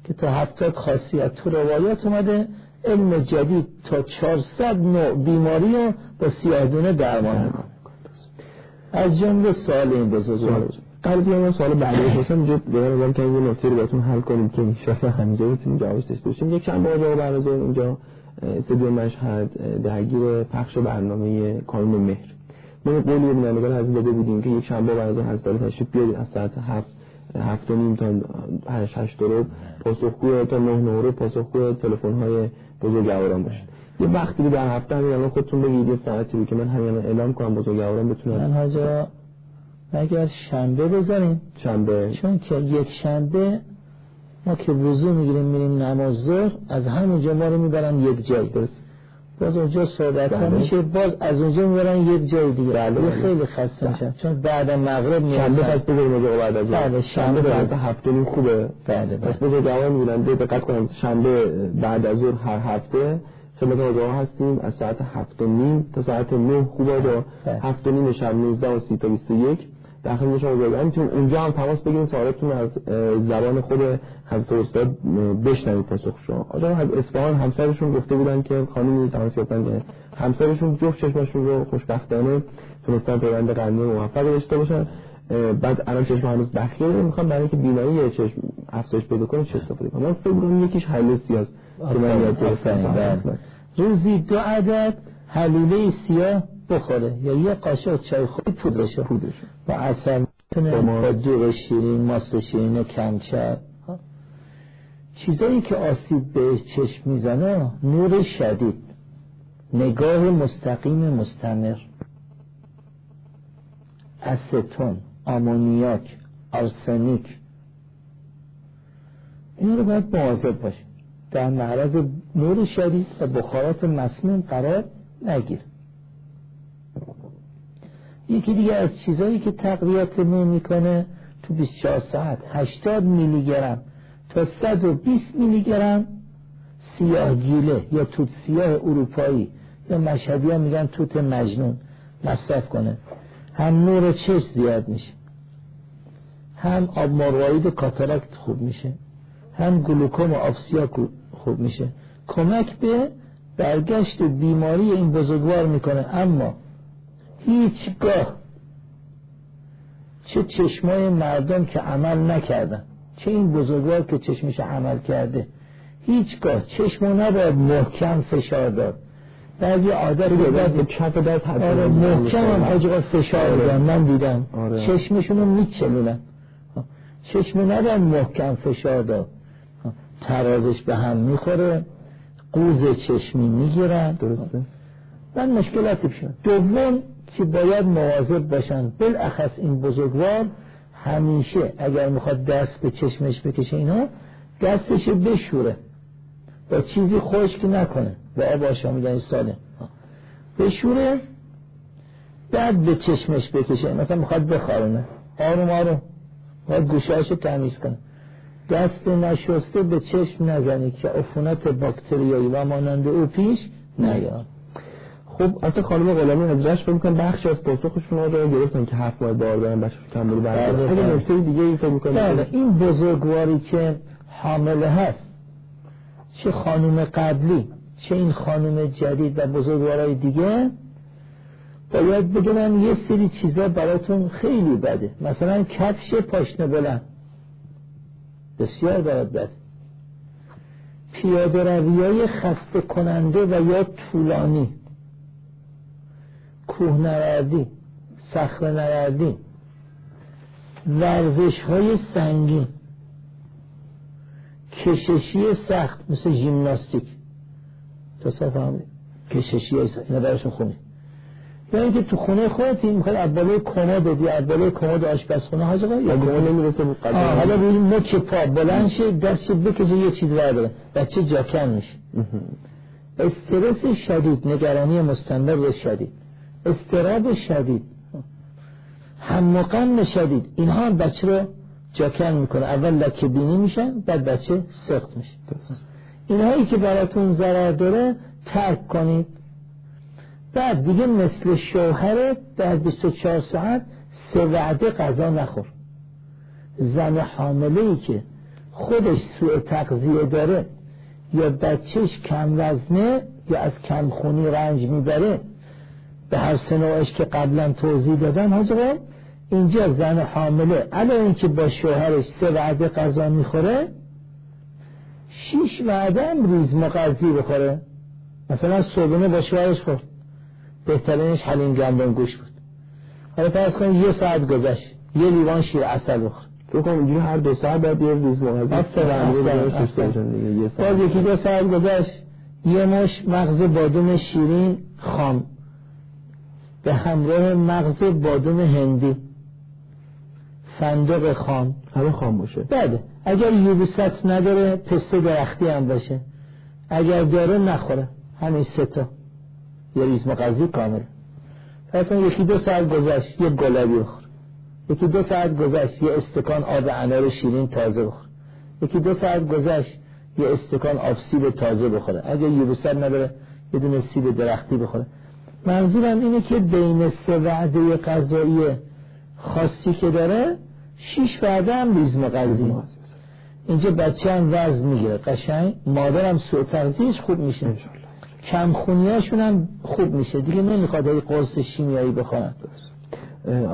که تا هفتاد خاصیت تو روایات اومده علم جدید تا 400 نوع بیماری رو با سیاهدونه درمان می‌کنه. از جمله سوال این بزرگ. قبل بیام سوال بعدی بپرسم اینجا به نظرم که یه نکته رو بهتون حل کنیم که ان شاء همینجا بتونیم جوابش داشته باشیم یک چند بار جواب برنامه اینجا استودیو مشهد درگیر پخش برنامه کانون مهر. ما قولی به بینندگان از داده بودیم که یک شنبه بعد از داره تشریف بیارید. از ساعت هفت هفت و نیم تا هشت هشت رو پاسخگوی تا نه نه رو پاسخگوی تلفن های بزرگواران باشید. یه وقتی در هفته همین الان خودتون بگید یه ساعتی که من همین اعلام کنم بزرگواران بتونن من حاجا مگر شنبه بذاریم. شنبه. چون که یک شنبه ما که وضو می‌گیریم میریم نماز ظهر از همونجا ما رو می‌برن یک جای. درست. باز اونجا صحبت ها بله. میشه باز از اونجا می‌برن یک جای دیگه. بله، بله. خیلی خسته میشن چون بعد مغرب شنبه میرن. پس بذاریم اونجا بعد از بله،. شنبه شنبه ساعت بله. هفت و نیم خوبه. بله پس بله بزرگواران می‌بینن دقت کنم. شنبه بعد از ظهر هر هفته. خدمت آقا هستیم از ساعت هفت و نیم تا ساعت نه خوبه بله. هفت و نیم شب 19 و 30 تا 21 خدمت شما بزرگواران می‌تونید اونجا هم تماس بگیرید سوالتون از زبان خود حضرت استاد بشنوید پاسخ شما. آقا از اصفهان همسرشون گفته بودن که خانمی تماس گرفتن که همسرشون جفت چشمشون رو خوشبختانه تونستن پیوند قلبی موفق داشته باشن. بعد الان چشم هنوز بخیه. داره می‌خوام برای اینکه بینایی چشم افزایش پیدا کنه چه استفاده کنم من فکر می‌کنم یکیش حل سیاست که من یاد گرفتم. بله. روزی دو عدد حلیله سیاه بخوره یا یه قاشق چای خوری پودرشو پودرشو. با اصل با. دوغ شیرین ماست شیرین کمچر ها. چیزایی که آسیب به چشم می‌زنه نور شدید. نگاه مستقیم مستمر. استون آمونیاک آرسنیک. این رو باید مواظب باشیم. در معرض نور شدید و بخارات مسموم قرار نگیر یکی دیگه از چیزایی که تقویت مو می‌کنه تو 24 ساعت 80 میلی گرم تا 120 میلی گرم سیاه گیله یا توت سیاه اروپایی یا مشهدی ها میگن توت مجنون. مصرف کنه. هم نور چشم زیاد میشه. هم آب مروارید و خوب میشه. هم گلوکوم و آفسیا خوب میشه. کمک به برگشت بیماری این بزرگوار می‌کنه. اما هیچگاه. چه چشمای مردم که عمل نکردن. چه این بزرگوار که چشمش عمل کرده. هیچگاه. چشمو نباید محکم فشار داد. بعضی عادت به کف دست آره محکم هم حاج آقا فشار آره. من دیدم. آره. چشمشون رو میچلونن چشم نباید محکم فشار داد. ترازش به هم می‌خوره. قوز چشمی می‌گیرن. درسته. من مشکلاتی پیش میاد. دوم که باید مواظب باشن. بالاخص این بزرگوار همیشه اگر می‌خواد دست به چشمش بکشه اینا دستش بشوره. با چیزی خشک نکنه. با آب آشامیدن سالم بشوره بعد به چشمش بکشه. مثلا می‌خواد بخارونه. آروم آروم. باید گوشهاشو تمیز کنه. دست نشسته به چشم نزنی که عفونت باکتریایی و مانند او پیش نیاد. خب البته خانم غلامی حضرتش فکر می‌کنم بخشی از پاسخشون رو گرفتن که هفت ماه بار دارن بچه‌ش کم بعد اگه بله. نکته دیگه ای فکر می‌کنم بله این بزرگواری که حامله هست چه خانم قبلی چه این خانم جدید و بزرگوارای دیگه باید بدونن یه سری چیزا براتون خیلی بده. مثلا کفش پاشنه بلند. بسیار برات بده. پیاده روی های خسته کننده و یا طولانی. کوه نوردی صخره نوردی ورزش های سنگین کششی سخت مثل ژیمناستیک. تصور فهمید کششی های سخت اینا براشون خونه. یا اینکه تو خونه خودت این می‌خواد اباله کمد بدی اباله کمد آشپزخونه حاج آقا؟ یا کمد نمی‌رسه آه، قدم حالا روی نوک پا بلند شه دست بکشه یه چیز برداره. بچه جاکن میشه. استرس شدید نگرانی مستمر شدید. استراب شدید. هم غم شدید. اینها بچه رو جاکن می‌کنه. اول لکه بینی میشن بعد بچه سخت میشه. اینهایی که براتون ضرر داره ترک کنید. بعد دیگه مثل شوهرت در 24 ساعت سه وعده غذا نخور. زن حامله ای که خودش سوء تغذیه داره یا بچهش کم وزنه یا از کمخونی رنج می‌بره به هر سه که قبلا توضیح دادم حاجقا اینجا زن حامله علا اینکه با شوهرش سه وعده غذا می‌خوره شیش وعده هم ریز مغذی بخوره. مثلا صبحونه با شوهرش خورد. بهترینش حلیم گندم گوش بود. حالا فرض کنید یه ساعت گذشت یه لیوان شیر اصل بخور تو کنم اینجوری هر دو ساعت باید یه ریز مغذی باز یکی دو ساعت گذشت یه مش مغز بادوم شیرین خام. به همراه مغز بادوم هندی. فندق خام. همه خام باشه. بله. اگر یوبوست نداره پسته درختی هم باشه. اگر داره نخوره. همین سه تا. یه ریز مغذی کامل پس یکی دو ساعت گذشت یه گلابی بخور. یکی دو ساعت گذشت یه استکان آب انار شیرین تازه بخور. یکی دو ساعت گذشت یه استکان آب سیب تازه بخوره. اگر یوبوست نداره یه دونه سیب درختی بخوره. منظورم اینه که بین سه وعده غذایی خاصی که داره شیش وعده هم ریز مغذی اینجا بچه هم وزن می‌گیره قشنگ. مادرم سوء تغذیهش خوب میشه. کمخونیاشون هم خوب میشه. دیگه نمی‌خواد ای قرص شیمیایی بخورن.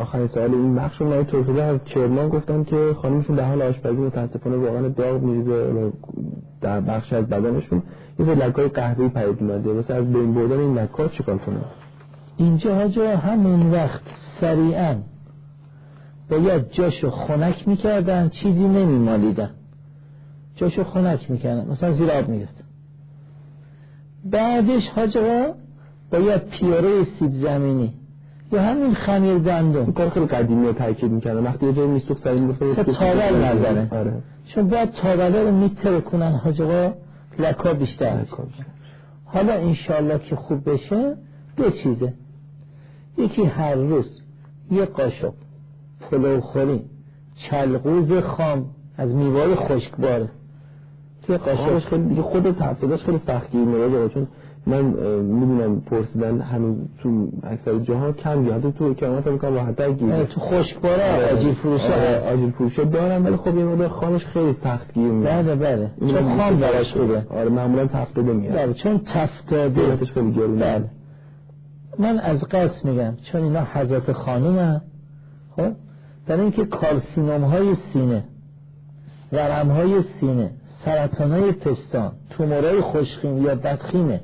آخر سوال این بخش رو توفیده از کرمان گفتن که خانمشون در حال آشپزی متاسفانه واقعا داغ میریزه در بخش از بدنشون یه سری لکای قهوه‌ای پدید اومده واسه از بین بردن این لکا چیکار کنه؟ اینجا هاجا همون وقت سریعا باید جاشو خنک می‌کردن چیزی نمیمالیدن. جاشو خنک می‌کردن مثلا زیر آب میگرد بعدش حاجقا باید پیاره سیب زمینی یا همین خمیر دندون. کار خیلی قدیمی رو تاکید می‌کردن. وقتی یه جای میسوخ سری می‌گفت خب تاول نزنه. آره. چون باید تاوله رو میتره کنن حاجقا لکا بیشتر. حالا انشالله که خوب بشه دو چیزه. یکی هر روز یه قاشق پلو خوری چلقوز خام از میوه خشکباره. توی قاشقش خیلی دیگه خود تفصیلش خیلی فخگیر میره چون من می‌دونم پرسیدن هنوز تو اکثر جاها کم یاد تو کلمات می‌کنم راحت‌تر گیره. تو خشکباره آجیل فروش آجیل فروش دارم ولی خب یه مقدار خامش خیلی سخت گیر میاد بله. بله چون خام براش خوبه آره معمولا تفتاده میاد بله چون تفتاده خیلی گرونه. بله. من از قصد میگم چون اینا حضرت خانوم خب؟ برای اینکه کارسینوم های سینه ورم های سینه سرطان های پستان تومورای خوشخیم یا بدخیمه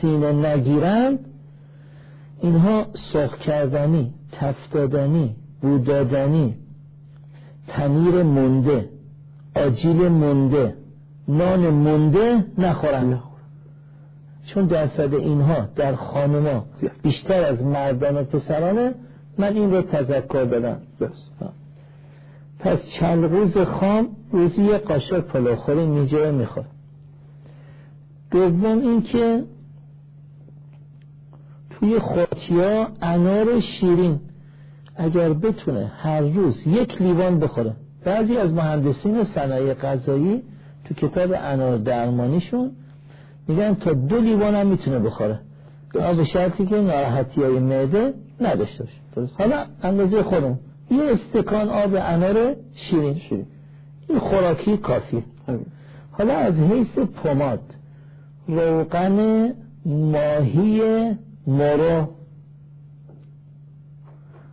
سینه نگیرند اینها سرخ کردنی تفتادنی بودادنی پنیر منده آجیل منده نان منده نخورن چون درصد اینها در خانما بیشتر از مردان و پسرانه من این رو تذکر دادم. پس چند روز خام روزی یه قاشق پلاخوری میجه می‌خواد دوم اینکه توی ها انار شیرین اگر بتونه هر روز یک لیوان بخوره. بعضی از مهندسین صنایع غذایی تو کتاب انار درمانیشون میگن تا دو لیوان هم می‌تونه بخوره. به شرطی که ناراحتی های معده نداشته باشه. حالا اندازه خودم یه استکان آب انار شیرین. شیرین. این خوراکی کافی حالا از حیث پماد روغن ماهی مرو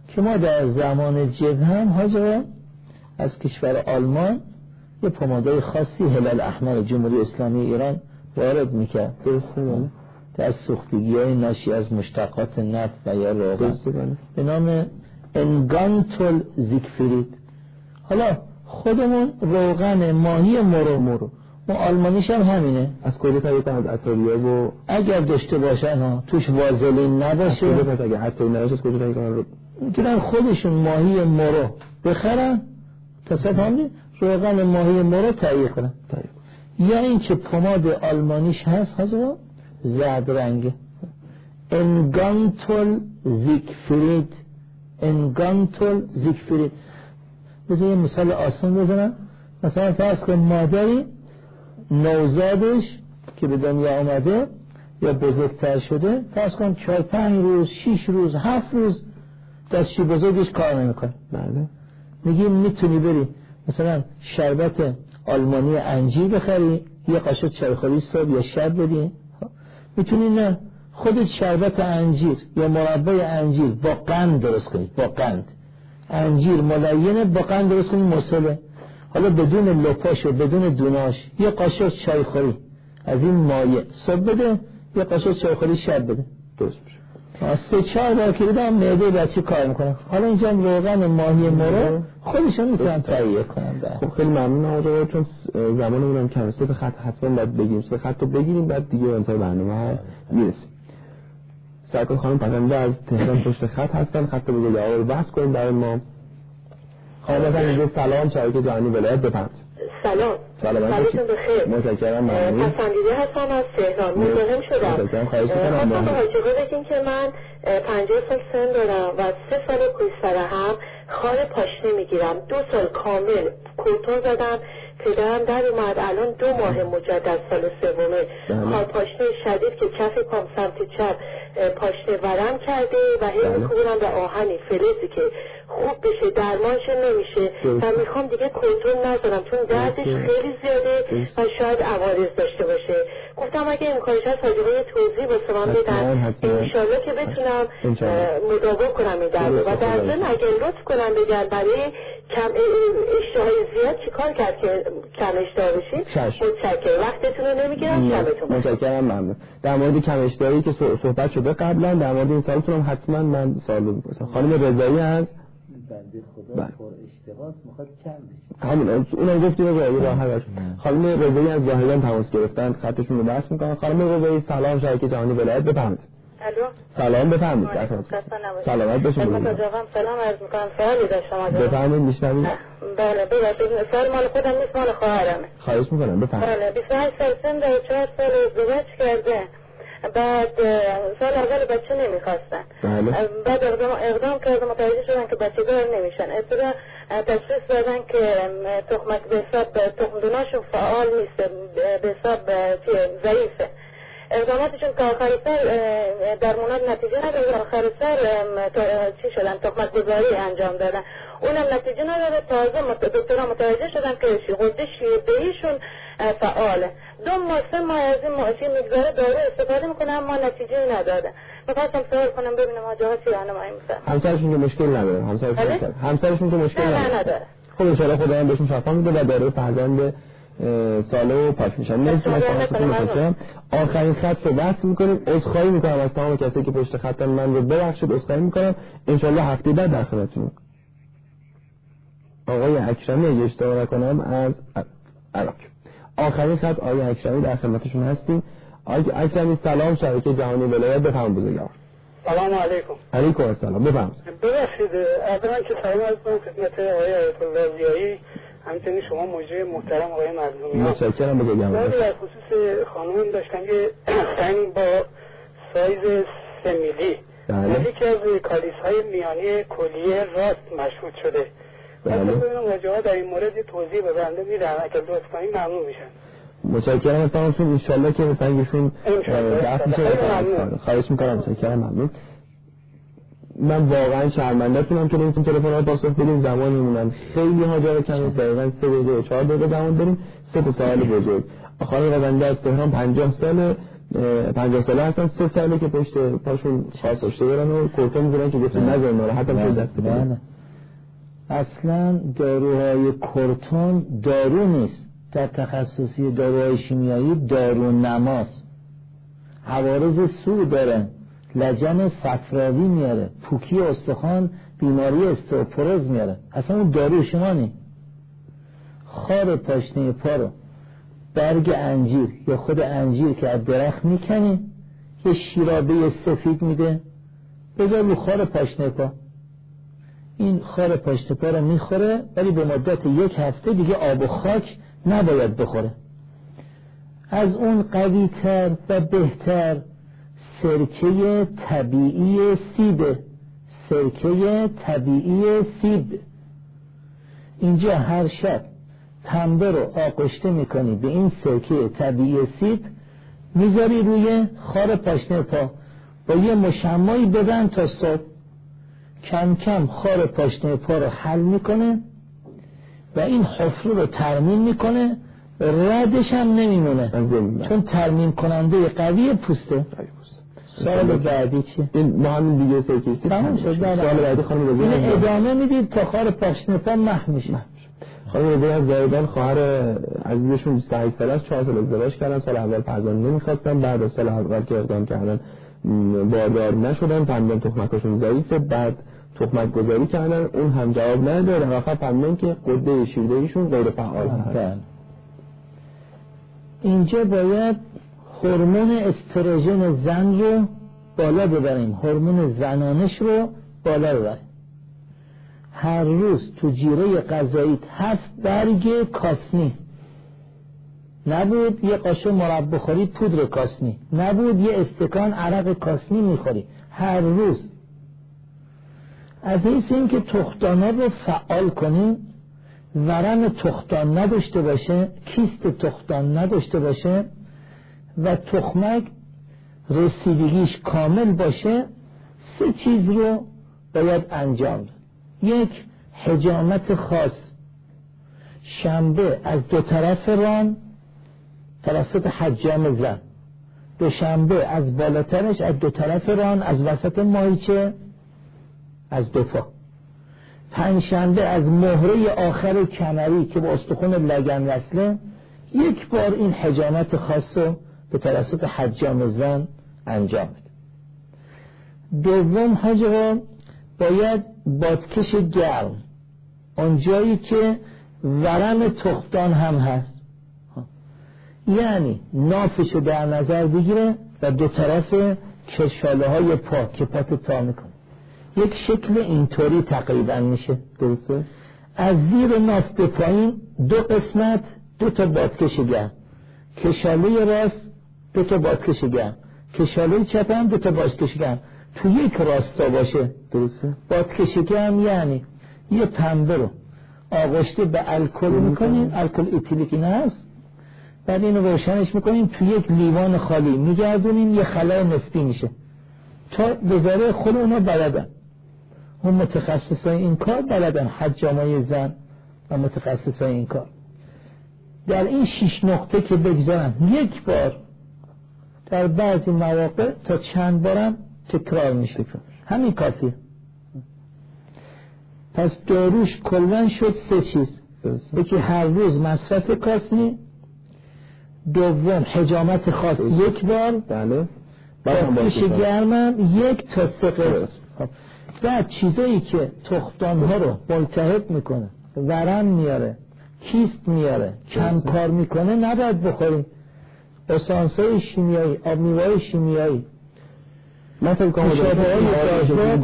که ما در زمان جبه هم حاجرا از کشور آلمان یه پمادای خاصی هلال احمر جمهوری اسلامی ایران وارد می‌کرد. درسته بله در سوختگی های ناشی از مشتقات نفت و یا روغن. به نام انگانتول زیکفرید حالا خودمون روغن ماهی مرو. مرو. ما آلمانیش هم همینه. از کجا تهیه از اتاریا و اگر داشته باشن ها توش وازلین نباشه. از کجا اگه اتاری نباشه از کجا تهیه کنن می‌تونن خودشون ماهی مرو بخرن تصف همین روغن ماهی مرو تهیه کنن. یا اینکه پماد آلمانیش هست حضرت زرد رنگه انگانتول زیکفرید انگانتول زیگفرید. بذار یه مثال آسان بزنم. مثلا فرض کن مادری نوزادش که به دنیا آمده یا بزرگتر شده فرض کن چهار پنج روز شیش روز هفت روز دستشی بزرگش کار نمی‌کنه. بله. میگی می‌تونی بری. مثلا شربت آلمانی انجیر بخری یه قاشق چایخوری صبح یا شب بدی. می‌تونی نه خودت شربت انجیر یا مربای انجیر با قند درست کنی با قند. انجیر ملینه با قند درست کنی مسله. حالا بدون لپاش و بدون دوناش یه قاشق چایخوری. از این مایه صبح بده یه قاشق چایخوری شب بده. درست میشه. سه چهار بار که بدم معده بچه کار می‌کنه؟ حالا اینجا هم روغن ماهی مرو خودشون می‌تونن تهیه کنن بله. خب خیلی ممنون آقا چون زمانمون هم کم سه خط حتما باید بگیم سه خط رو بگیریم بعد دیگه انتهای برنامه می‌رسیم. سرکار خانم پرنده از تهران پشت خط هستن. خط بزرگ آقا رو بحث کنیم. برای ما خانم بزن اینجا سلام. شبکه جهانی ولایت بپرد سلام. سلامت سلامتون بخیر. متشکرم ممنون. پسندیده هستم از تهران. مزاحم شدم. متشکرم. خواهش می‌کنم. خواستم به. حاجقه که من پنجاه سال سن دارم و سه سال پشت سر هم خار پاشنه می‌گیرم. دو سال کامل کورتون زدم. پدرم در اومد. الان دو ماه مجدد سال سومه. بله. خار پاشنه شدید که کف پام سمت چپ. پاشنه ورم کرده و هی بله. میکوبونم به آهنی فلزی که خوب بشه درمانش نمیشه. و می‌خوام دیگه کورتون نذارم چون دردش. خیلی زیاده. و شاید عوارض داشته باشه گفتم اگه امکانش هست حاجبه توضیح واسه من حتما، بدن. انشالله که بتونم مداوا کنم این درد و در ضمن اگه لطف کنم بگن برای کم اشتهای زیاد چیکار کرد که کم اشتها چشم. متشکرم. وقتتون رو نمی‌گیرم شبتون. متشکرم ممنون. در مورد کم اشتهایی که صح- صحبت شده قبلا در مورد این سالتون هم حتما من سوال بپرسم خانم رضایی از بنده خدا بله. پر اشتباس می‌خواد کم بشه. همون اونم گفتیم راه. خانم رضایی از ظاهران تماس گرفتن خطشون رو بس می‌کنن. خانم رضایی سلام شبکه جهانی ولایت بفرمایید. الو؟ سلام بفرمایید. سلامت خدمت آقام سلام عرض می‌کنم. سوالی داشتم آقا. بفرمایید میشنوید؟ بله ببخشید. سوال مال خودم نیست مال خواهرمه. خواهش می‌کنم بفرمایید. بله 28 سال سن داره 4 سال ازدواج کرده. بعد سال اول بچه نمی‌خواستن. بله. بعد اقدام, اقدام کردم متوجه شدن که بچه دار نمیشن. ابتدا تشخیص دادن که تخمک به حساب تخم دوناشون فعال نیست به- حساب ضعیفه. اقداماتشون که آخر سر اه، درمونات نتیجه نداد آخر تا- چی شدن تخمک گذاری انجام دادن. اونم نتیجه نداده. تازه دکترها متوجه شدن که شی- غده شیردهیشون اه، فعاله. دو ماه سه ماه از این ماشین می‌گذاره دارو استفاده می‌کنه اما نتیجه نداده. می‌خواستم سوال کنم ببینم آجاها چی راهنمایی می‌کنم همسرشون که مشکل نداره. همسرشون بله؟ که- همسرشون که مشکل نداره. نداره. خب انشاءالله خدا هم بهشون شفا میده و داره فرزند اه، ساله و پاک میشن مرسی من متشکرم آخرین خط رو بحث می‌کنیم. عذرخواهی می‌کنم از تمام کسایی که پشت خطن من رو ببخشید. عذرخواهی می‌کنم. انشاءالله هفته بعد در خدمتتون. آقای اکرمی اگه اشتباه نکنم از عراق آخرین خط آقای اکرمی در خدمتشون هستیم. آقای اکرمی سلام شبکه جهانی ولایت. بفرمایید بزرگوار. سلام علیکم. علیکم السلام. بفرمایید. ببخشید اولا که سلام از کنم خدمت آقای آیت الله همچنین شما موجه محترم آقای مظلومی متشکرم سوالی در خصوص خانوم داشتم که سنگ با سایز سه میلی. بله. یکی از کالیس های میانی کلیه راست مشهود شده. بله. ببینم در این مورد توضیح به بنده میدن اگر لطف کنید ممنون میشن متشکرم. از تمامتون انشالله که سنگشون. دفت میشه. خواهش می‌کنم. متشکرم. ممنون. من واقعا شرمنده تونم که نمیتون تلفن ها پاسخ بدیم زمانمون هم خیلی ها جا کمه دقیقا سه دقیقه و چهار دقیقه زمان داریم. سه تا سوال بزرگ. خانم رزنده از تهران پنجاه ساله اه، پنجاه ساله هستن. سه ساله که پشت پاشون خاص داشته دارن و کورتون می‌زنن که گفتن نزن ناراحت هم شد دست بدن. بله. اصلا داروهای کورتون دارو نیست. در تخصصی داروهای شیمیایی دارو نماست حوارز سو داره لجن صفراوی میاره پوکی استخوان بیماری استوپروز میاره. اصلا اون دارو شما نی خار پاشنه پا رو. برگ انجیر. یا خود انجیر که از درخت می‌کنی یه شیرابه سفید میده. بذار رو خار پاشنه پا. این خار پشت پا رو می‌خوره ولی به مدت یک هفته دیگه آب و خاک نباید بخوره. از اون قوی تر و بهتر سرکه طبیعی سیبه سرکه طبیعی سیب. اینجا هر شب پنبه رو آغشته می‌کنی به این سرکه طبیعی سیب می‌ذاری روی خار پاشنه پا. با یه مشمایی ببند تا صبح. کم کم خار پاشنه پا رو حل می‌کنه و این حفره رو ترمیم می‌کنه. ردش هم نمیمونه. چون ترمیم کننده قوی پوسته. سال بعدی چی؟ این ما همین دیگه سرکشتی تمام شد بله. سال بعدی خانم رضا این ادامه می‌دید تا خار پاشنه پا مح میشه. خانم رضا از زایدان خواهر عزیزشون 28 ساله است. 4 سال ازدواج کردن. سال اول پردان نمی‌خواستن. بعد از سال اول که اقدام کردن باردار نشدن. فهمیدن تخمکاشون ضعیفه. بعد تخمک گذاری کردن. اون هم جواب در آخر فهمیدن که قده شیرده ایشون غیر فعال هست. بله. اینجا باید هورمون استروژن زن رو بالا ببریم. هورمون زنانش رو بالا ببریم. هر روز تو جیره غذاییت هفت برگ کاسنی. نبود یه قاشق مربا خوری پودر کاسنی. نبود یه استکان عرق کاسنی می‌خوری. هر روز. از این که تختانه رو فعال کنیم ورم تختان نداشته باشه کیست تختان نداشته باشه و تخمک رسیدگیش کامل باشه سه چیز رو باید انجام داد. یک حجامت خاص. شنبه از دو طرف ران توسط حجام زن. دوشنبه از بالاترش از دو طرف ران از وسط ماهیچه از دو پا. پنجشنبه از مهره آخر کمری که با استخون لگن وصله یک بار این حجامت خاص رو به توسط حجام زن انجام بده. دوم حجرا باید بادکش گرم. اونجایی که ورم تختان هم هست. یعنی نافشو در نظر بگیره و دو طرف کشاله های پا که پاتو تا می‌کنه. یک شکل اینطوری تقریبا میشه. درسته؟ از زیر ناف به پایین دو قسمت دو تا بادکش گرم. کشاله راست دو تا بادکش گرم کشاله چپ هم دو تا بادکش گرم تو یک راستا باشه. درسته. بادکش گرم یعنی یه پنبه رو. آغشته به الکل می‌کنیم الکل اتیلیک این هست بعد اینو روشنش می‌کنیم تو یک لیوان خالی میگردونیم یه خلای نسبی میشه. تا بذاره خود اونا بلدن. اون متخصصای این کار بلدن. حجامای زن و متخصصای این کار. در این شش نقطه که بگذارم. یک بار در بعضی مواقع تا چند بارم تکرار میشه. همین کافیه. پس داروش کلن شد سه چیز. یکی هر روز مصرف کاسنی دوم حجامت خاص یک بار. بله. بادکش گرمم یک تا سه قسم خب. بعد چیزایی که تختان ها رو ملتهب می‌کنه. ورم میاره کیست میاره کم کار می‌کنه نباید بخوریم. اسانس های شیمیایی آب میوه شیمیایی. من فکر کنم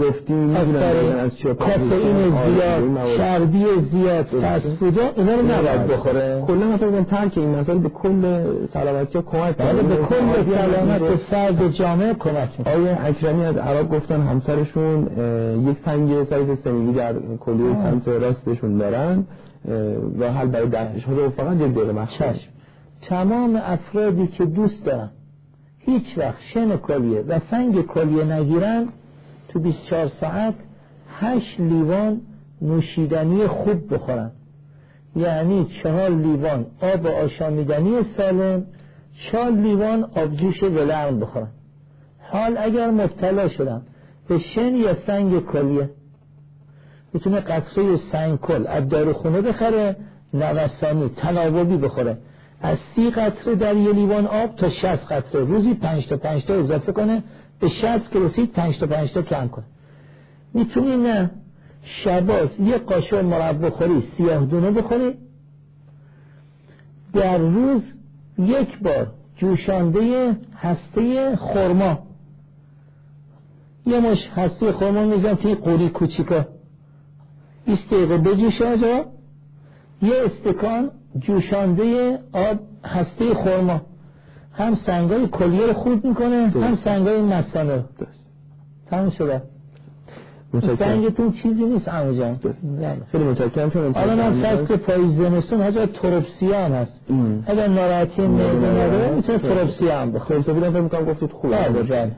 گفتیم از کافئین زیاد چربی زیاد فست فودا اینا رو نباید بخوره. کلا من فکر کنم ترک این مسائل به کل سلامتی ها کمک بله به کل سلامت فرد جامعه کمک می‌کنه. آیه اکرمی از عراق گفتن همسرشون یک سنگ سایز سنگی در کلیه سمت راستشون دارن و حل برای دستش ها فقط یک دقیقه مخصوص. تمام افرادی که دوست دارن هیچ وقت شن کلیه و سنگ کلیه نگیرن تو 24 ساعت هشت لیوان نوشیدنی خوب بخورن. یعنی چهار لیوان آب آشامیدنی سالم چهار لیوان آبجوش ولرم بخورن. حال اگر مبتلا شدن به شن یا سنگ کلیه. می‌تونه قطره سنگ کل از داروخونه بخره نوسانی تناوبی بخوره. از سی قطره در یه لیوان آب تا 60 قطره. روزی 5 تا 5 تا اضافه کنه به 60 که رسید 5 تا 5 تا کم کنه. می‌تونی نه شباز یه قاشق مربا خوری سیاه دونه بخوری. در روز یک بار جوشانده هسته خرما. یه مش هسته خرما میزن توی قوری کوچیکا. 20 دقیقه بجوش آجا. یه استکان جوشانده آب هسته خورما هم سنگای کلیه رو خورد می‌کنه هم سنگای مثانه رو. تمام شده. سنگتون چیزی نیست عمو جان. خیلی متشکرم چون حالا من فصل پاییز زمستون حاجا تروپسیا هم هست. اگر ناراحتی معده نداره می‌تونه تروپسیا هم بخوره. خیلی فکر می‌کنم گفتید خوبه. بله بله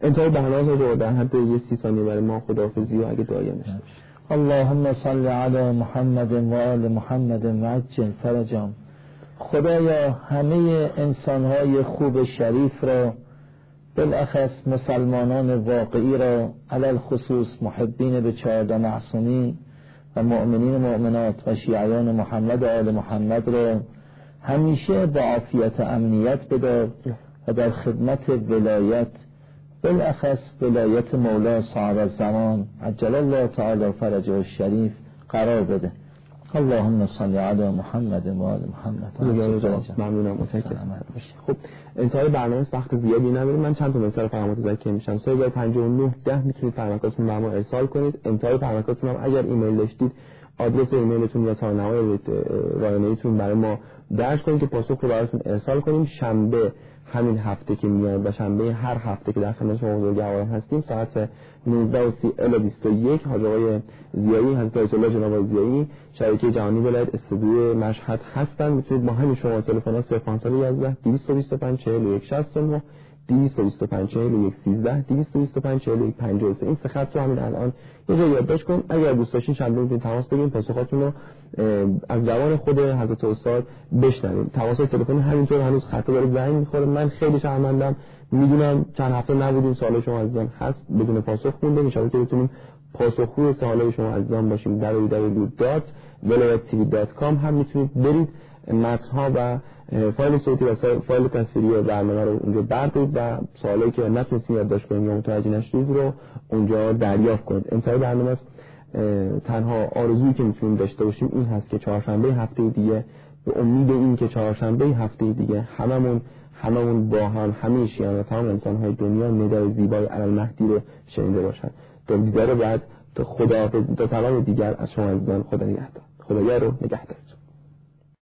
انتهای برنامه رو در حد یه سی ثانیه برای ما خداحافظی و اگه دعایی داشته باشید. اللهم صل علی محمد و آل محمد و عجل فرجام. خدایا همه انسانهای خوب شریف را بالاخص مسلمانان واقعی را علل خصوص محبین به چهارده معصومین و مؤمنین و مؤمنات و شیعیان محمد و آل محمد را همیشه با عافیت امنیت بدار و در خدمت ولایت بالاخص ولایت مولا صاحب الزمان عجل الله تعالی فرجه الشریف قرار بده. اللهم صل علی محمد و آل محمد. ممنونم. متشکرم. خب انتهای برنامه وقت زیادی نداریم. من چند تا مثال پیامات ذکی میشم 3059 ده می‌تونید پیامکاتون به ما ارسال کنید. انتهای پیامکاتون هم اگر ایمیل داشتید آدرس ایمیلتون یا تارنمای رایانه‌ایتون برای ما درج کنید که پاسخ رو براتون ارسال کنیم. شنبه همین هفته که میاد و شنبه هر هفته که در خدمت شما بزرگواران هستیم ساعت 19 و 30 الی 21 حاج آقای زیایی حضرت آیت الله جناب زیایی شبکه جهانی ولایت استودیو مشهد هستن. می‌تونید با همین شما تلفنات 0511 225 41 69 225 41 13 225 41 53 این سه خط رو همین الان یه جا یادداشت کن اگر دوست داشتین شنبه می‌تونید تماس بگیرید. پاسخاتون رو از زبان خود حضرت استاد بشنویم. تماس تلفنی همینطور هنوز خط داره زنگ می‌خوره. من خیلی شرمندم. می‌دونم چند هفته نبودیم سوال شما عزیزان هست. بدون پاسخ مونده. میشه که بتونیم پاسخگوی سوالای شما عزیزان باشیم. www.velayatTV.com هم می‌تونید برید. متنها و فایل صوتی و فایل تصویری برنامه رو اونجا بردارید و سوالایی که نتونستید یادداشت کنید یا متوجه نشدید رو اونجا دریافت کنید. انتهای برنامه است. تنها آرزویی که می‌تونیم داشته باشیم این هست که چهارشنبه هفته دیگه به امید این که چهارشنبه هفته دیگه هممون هممون با هم همه شیعان و تمام انسانهای دنیا ندای زیبای علل مهدی رو شنیده باشن. تا دیدار بعد تا خدا تا سلام دیگر از شما عزیزان خدا نگهدار. خدایا رو نگهدار.